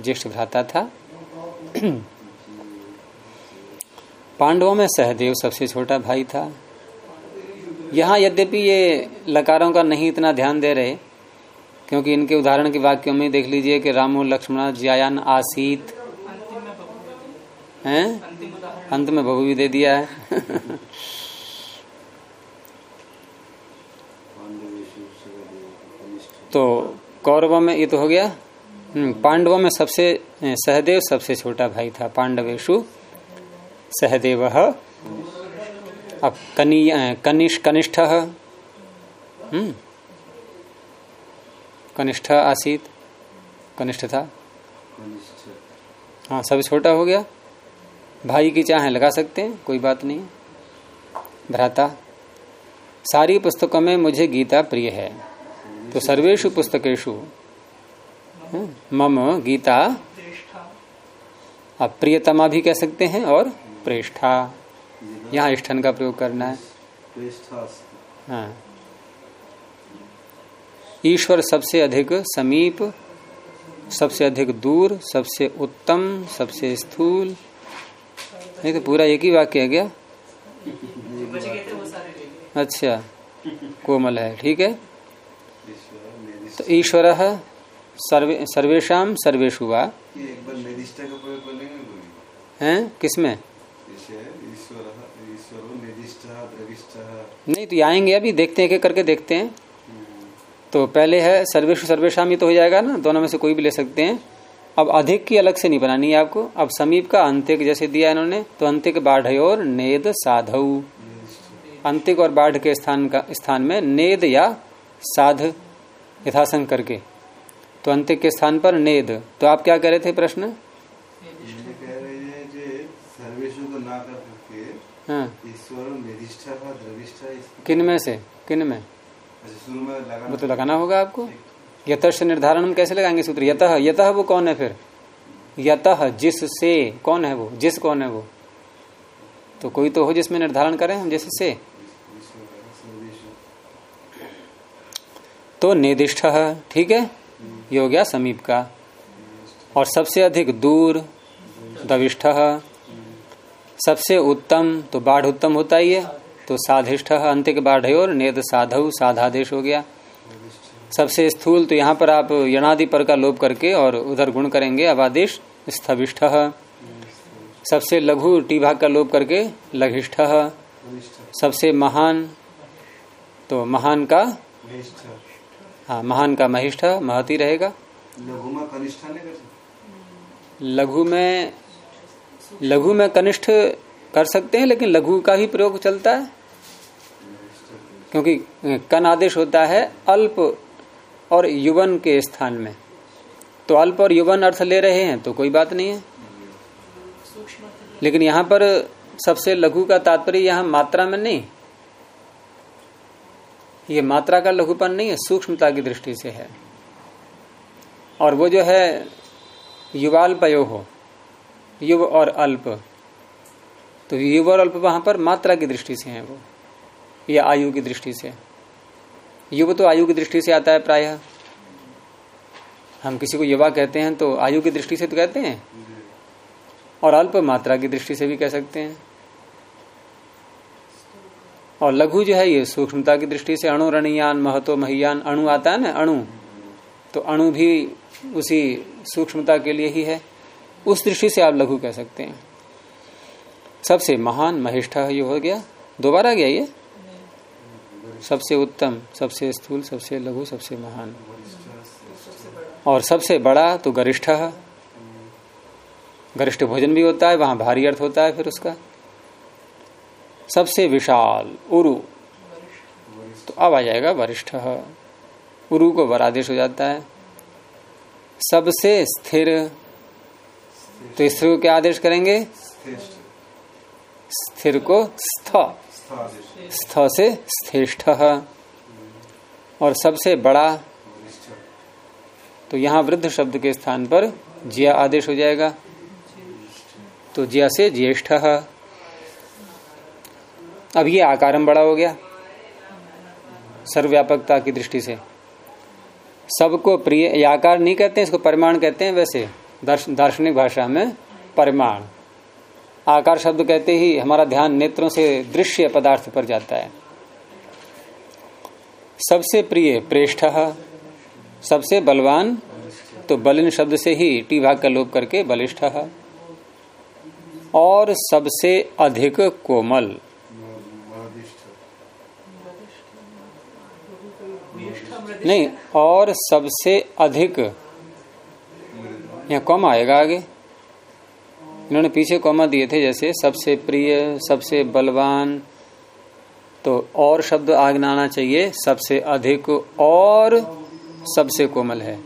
ज्येष्ठ भ्राता था। पांडवों में सहदेव सबसे छोटा भाई था। यहाँ यद्यपि ये लकारों का नहीं इतना ध्यान दे रहे क्योंकि इनके उदाहरण के वाक्यों में देख लीजिए कि रामो लक्ष्मण ज्यायान आसीत। हैं? अंत में बहु भी दे दिया है। तो कौरवों में ये तो हो गया। हम्म, पांडवों में सबसे सहदेव सबसे छोटा भाई था पांडवेशु सहदेव अब कनी कनिष कनिष्ठ हम्म। कनिष्ठ आसीत। कनिष्ठ। था हाँ सबसे छोटा हो गया। भाई की चाहे लगा सकते हैं कोई बात नहीं। भ्राता सारी पुस्तकों में मुझे गीता प्रिय है। तो सर्वेशु पुस्तकेशु हम्म, मम गीता श्रेष्ठा अब प्रियतमा भी कह सकते हैं और प्रेष्ठा। यहाँ स्ठन का प्रयोग करना है। हाँ। ईश्वर सबसे अधिक समीप सबसे अधिक दूर सबसे उत्तम सबसे स्थूल। नहीं तो पूरा एक ही वाक्य है क्या? अच्छा कोमल है ठीक है। तो ईश्वर सर्वे सर्वेशा सर्वेशु वा। हैं? किसमें जैसे ईश्वर ईश्वर निर्दिष्ट द्रविष्ट नहीं तो आएँगे अभी देखते हैं करके देखते हैं। तो पहले है सर्वेशु सर्वेशा ही तो हो जाएगा ना दोनों में से कोई भी ले सकते हैं। अब अधिक की अलग से नहीं बनानी है आपको। अब समीप का अंतिक जैसे दिया इन्होंने तो अंतिक बाढ़ और नेद साधु। अंतिक और बाढ़ के स्थान का स्थान में नेद या साध यथासंग करके। तो अंतिक के स्थान पर नेद। तो आप क्या कह रहे थे प्रश्न? कह रहे हैं हाँ। ईश्वर किन में से? किन में? अच्छा शुरू में लगा वो तो लगाना होगा आपको? यतः से निर्धारण हम कैसे लगाएँगे सूत्र? यतः यतः वो कौन है फिर? यतः जिस से कौन है वो? जिस कौन है वो? तो कोई तो हो जिसमें निर्धारण करें हम जिस से तो निर्दिष्ट ठीक है? ये हो गया समीप का। और सबसे अधिक दूर दविष्ठ। सबसे उत्तम तो बाढ़ उत्तम होता ही है। तो साधिष्ठ अंतिक बाढ़ और नेद साधु साधादेश हो गया। सबसे स्थूल तो यहाँ पर आप यणादि पर का लोप करके और उधर गुण करेंगे अबादिश स्थविष्ठ। सबसे लघु टी भाग का लोप करके लघिष्ठ। सबसे महान तो महान का हाँ महान का महिष्ठ महती रहेगा। लघु में कनिष्ठ नहीं कर सकते? लघु में लघु में कनिष्ठ कर सकते हैं लेकिन लघु का ही प्रयोग चलता है। क्योंकि कन आदेश होता है अल्प और युवन के स्थान में। तो अल्प और युवन अर्थ ले रहे हैं तो कोई बात नहीं है। लेकिन यहाँ पर सबसे लघु का तात्पर्य यहाँ मात्रा में नहीं। ये मात्रा का लघुपन नहीं है, सूक्ष्मता की दृष्टि से है। और वो जो है, युवाल्पयो हो, युव और अल्प। तो युव और अल्प वहाँ पर मात्रा की दृष्टि से है वो। या आयु की दृष्टि से। युव तो आयु की दृष्टि से आता है प्रायः। हम किसी को युवा कहते हैं तो आयु की दृष्टि से तो कहते हैं। और अल्प मात्रा की दृष्टि से भी कह सकते हैं। और लघु जो है ये सूक्ष्मता की दृष्टि से अणु रणियान, महतो महियान, अणु आता है ना, अणु। तो अणु भी उसी सूक्ष्मता के लिए ही है। उस दृष्टि से आप लघु कह सकते हैं। सबसे महान, महिष्ठ ये हो गया। दोबारा गया ये। सबसे उत्तम सबसे स्थूल सबसे लघु सबसे महान। और सबसे बड़ा तो गरिष्ठ। गरिष्ठ भोजन भी होता है वहाँ भारी अर्थ होता है फिर उसका। सबसे विशाल उरु। तो अब आ जाएगा वरिष्ठ। उरु को वरादेश हो जाता है। सबसे स्थिर। तो स्थिर को क्या आदेश करेंगे? स्थिर। को स्थ। स्थ से श्रेष्ठ और सबसे बड़ा तो यहाँ वृद्ध शब्द के स्थान पर जिया आदेश हो जाएगा। तो जिया से ज्येष्ठ। अब ये आकारम बड़ा हो गया, सर्वव्यापकता की दृष्टि से। सबको प्रिय आकार नहीं कहते इसको परिमाण कहते हैं, वैसे। दार्शनिक भाषा में परिमाण। आकार शब्द कहते ही हमारा ध्यान नेत्रों से दृश्य पदार्थ पर जाता है। सबसे प्रिय प्रेष्ठ, सबसे बलवान तो बलिन शब्द से ही टी भाग का लोप करके बलिष्ठ। और सबसे अधिक कोमल। नहीं, और सबसे अधिक, यहाँ कम आएगा आगे। इन्होंने पीछे कौमा दिए थे जैसे सबसे प्रिय, सबसे बलवान तो और शब्द आगे आना चाहिए, सबसे अधिक और सबसे कोमल है।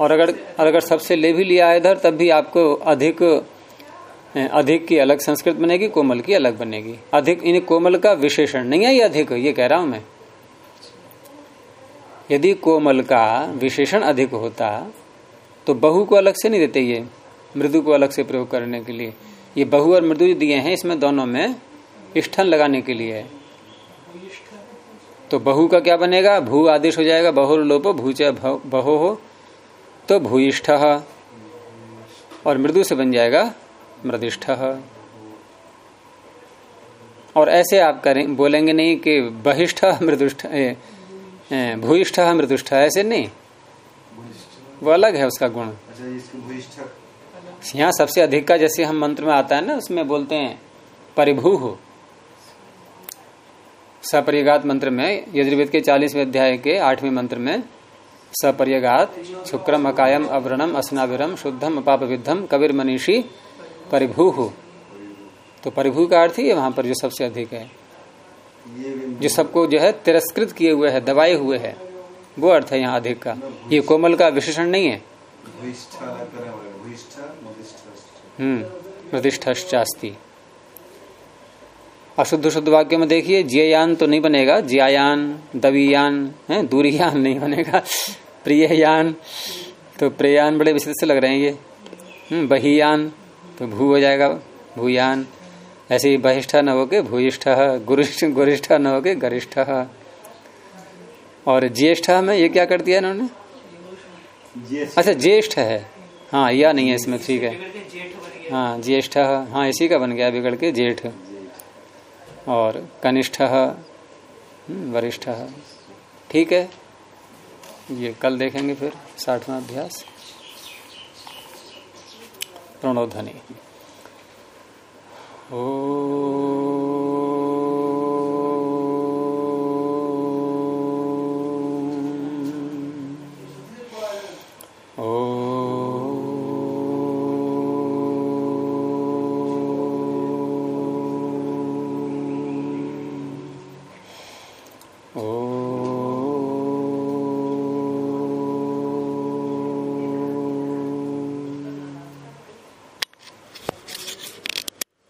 और अगर अगर सबसे ले भी लिया इधर, तब भी आपको अधिक अधिक की अलग संस्कृत बनेगी, कोमल की अलग बनेगी। अधिक इन कोमल का विशेषण नहीं है ये अधिक, ये कह रहा हूँ मैं। यदि कोमल का विशेषण अधिक होता तो बहु को अलग से नहीं देते ये, मृदु को अलग से प्रयोग करने के लिए। ये बहु और मृदु दिए हैं, इसमें दोनों में इष्ठन लगाने के लिए है। तो बहु का क्या बनेगा? भू आदेश हो जाएगा, बहुर लोपो, भूच बहो हो तो भूयिष्ठ और मृदु से बन जाएगा मृदिष्ठ। और ऐसे आप करें, बोलेंगे नहीं कि बहिष्ठ मृदुष्ठ भूयिष्ठ मृदुष्ठ, ऐसे नहीं। वो अलग है उसका गुण। अच्छा यहाँ सबसे अधिक का जैसे हम मंत्र में आता है ना उसमें बोलते हैं परिभू हो सपर्यगात मंत्र में यजुर्वेद के चालीसवें अध्याय के आठवें मंत्र में सपर्यगात शुक्रम अकायम अवरणम असनाविरम शुद्धम अपाप विद्धम कबीर मनीषी परिभू हो तो परिभू का अर्थ ही है वहाँ पर जो सबसे अधिक है। जो सबको जो है तिरस्कृत किए हुए है दबाए हुए है। वो अर्थ है यहाँ अधिक का। ये कोमल का विशेषण नहीं है? हम्म अशुद्ध शुद्ध वाक्य में देखिए जियान तो नहीं बनेगा। जियायान, दवीयान, है, दूरियान नहीं बनेगा। प्रिययान तो प्रियान बड़े विचित्र से लग रहे हैं ये। हम्म बहियान तो भू हो जाएगा। भूयान, ऐसे ही बहिष्ठ न होके भूयिष्ठ, गुरिष्ठ गुरिष्ठ न होके गरिष्ठ। और ज्येष्ठ में ये क्या कर दिया इन्होंने? अच्छा ज्येष्ठ है। हाँ या नहीं है इसमें ठीक है। बिगड़ के जेठ बन गया। हाँ ज्येष्ठ हाँ इसी का बन गया बिगड़ के जेठ। और कनिष्ठ हम्म, वरिष्ठ। ठीक है। ये कल देखेंगे फिर साठवां अभ्यास। प्रणोध्वनि ओ।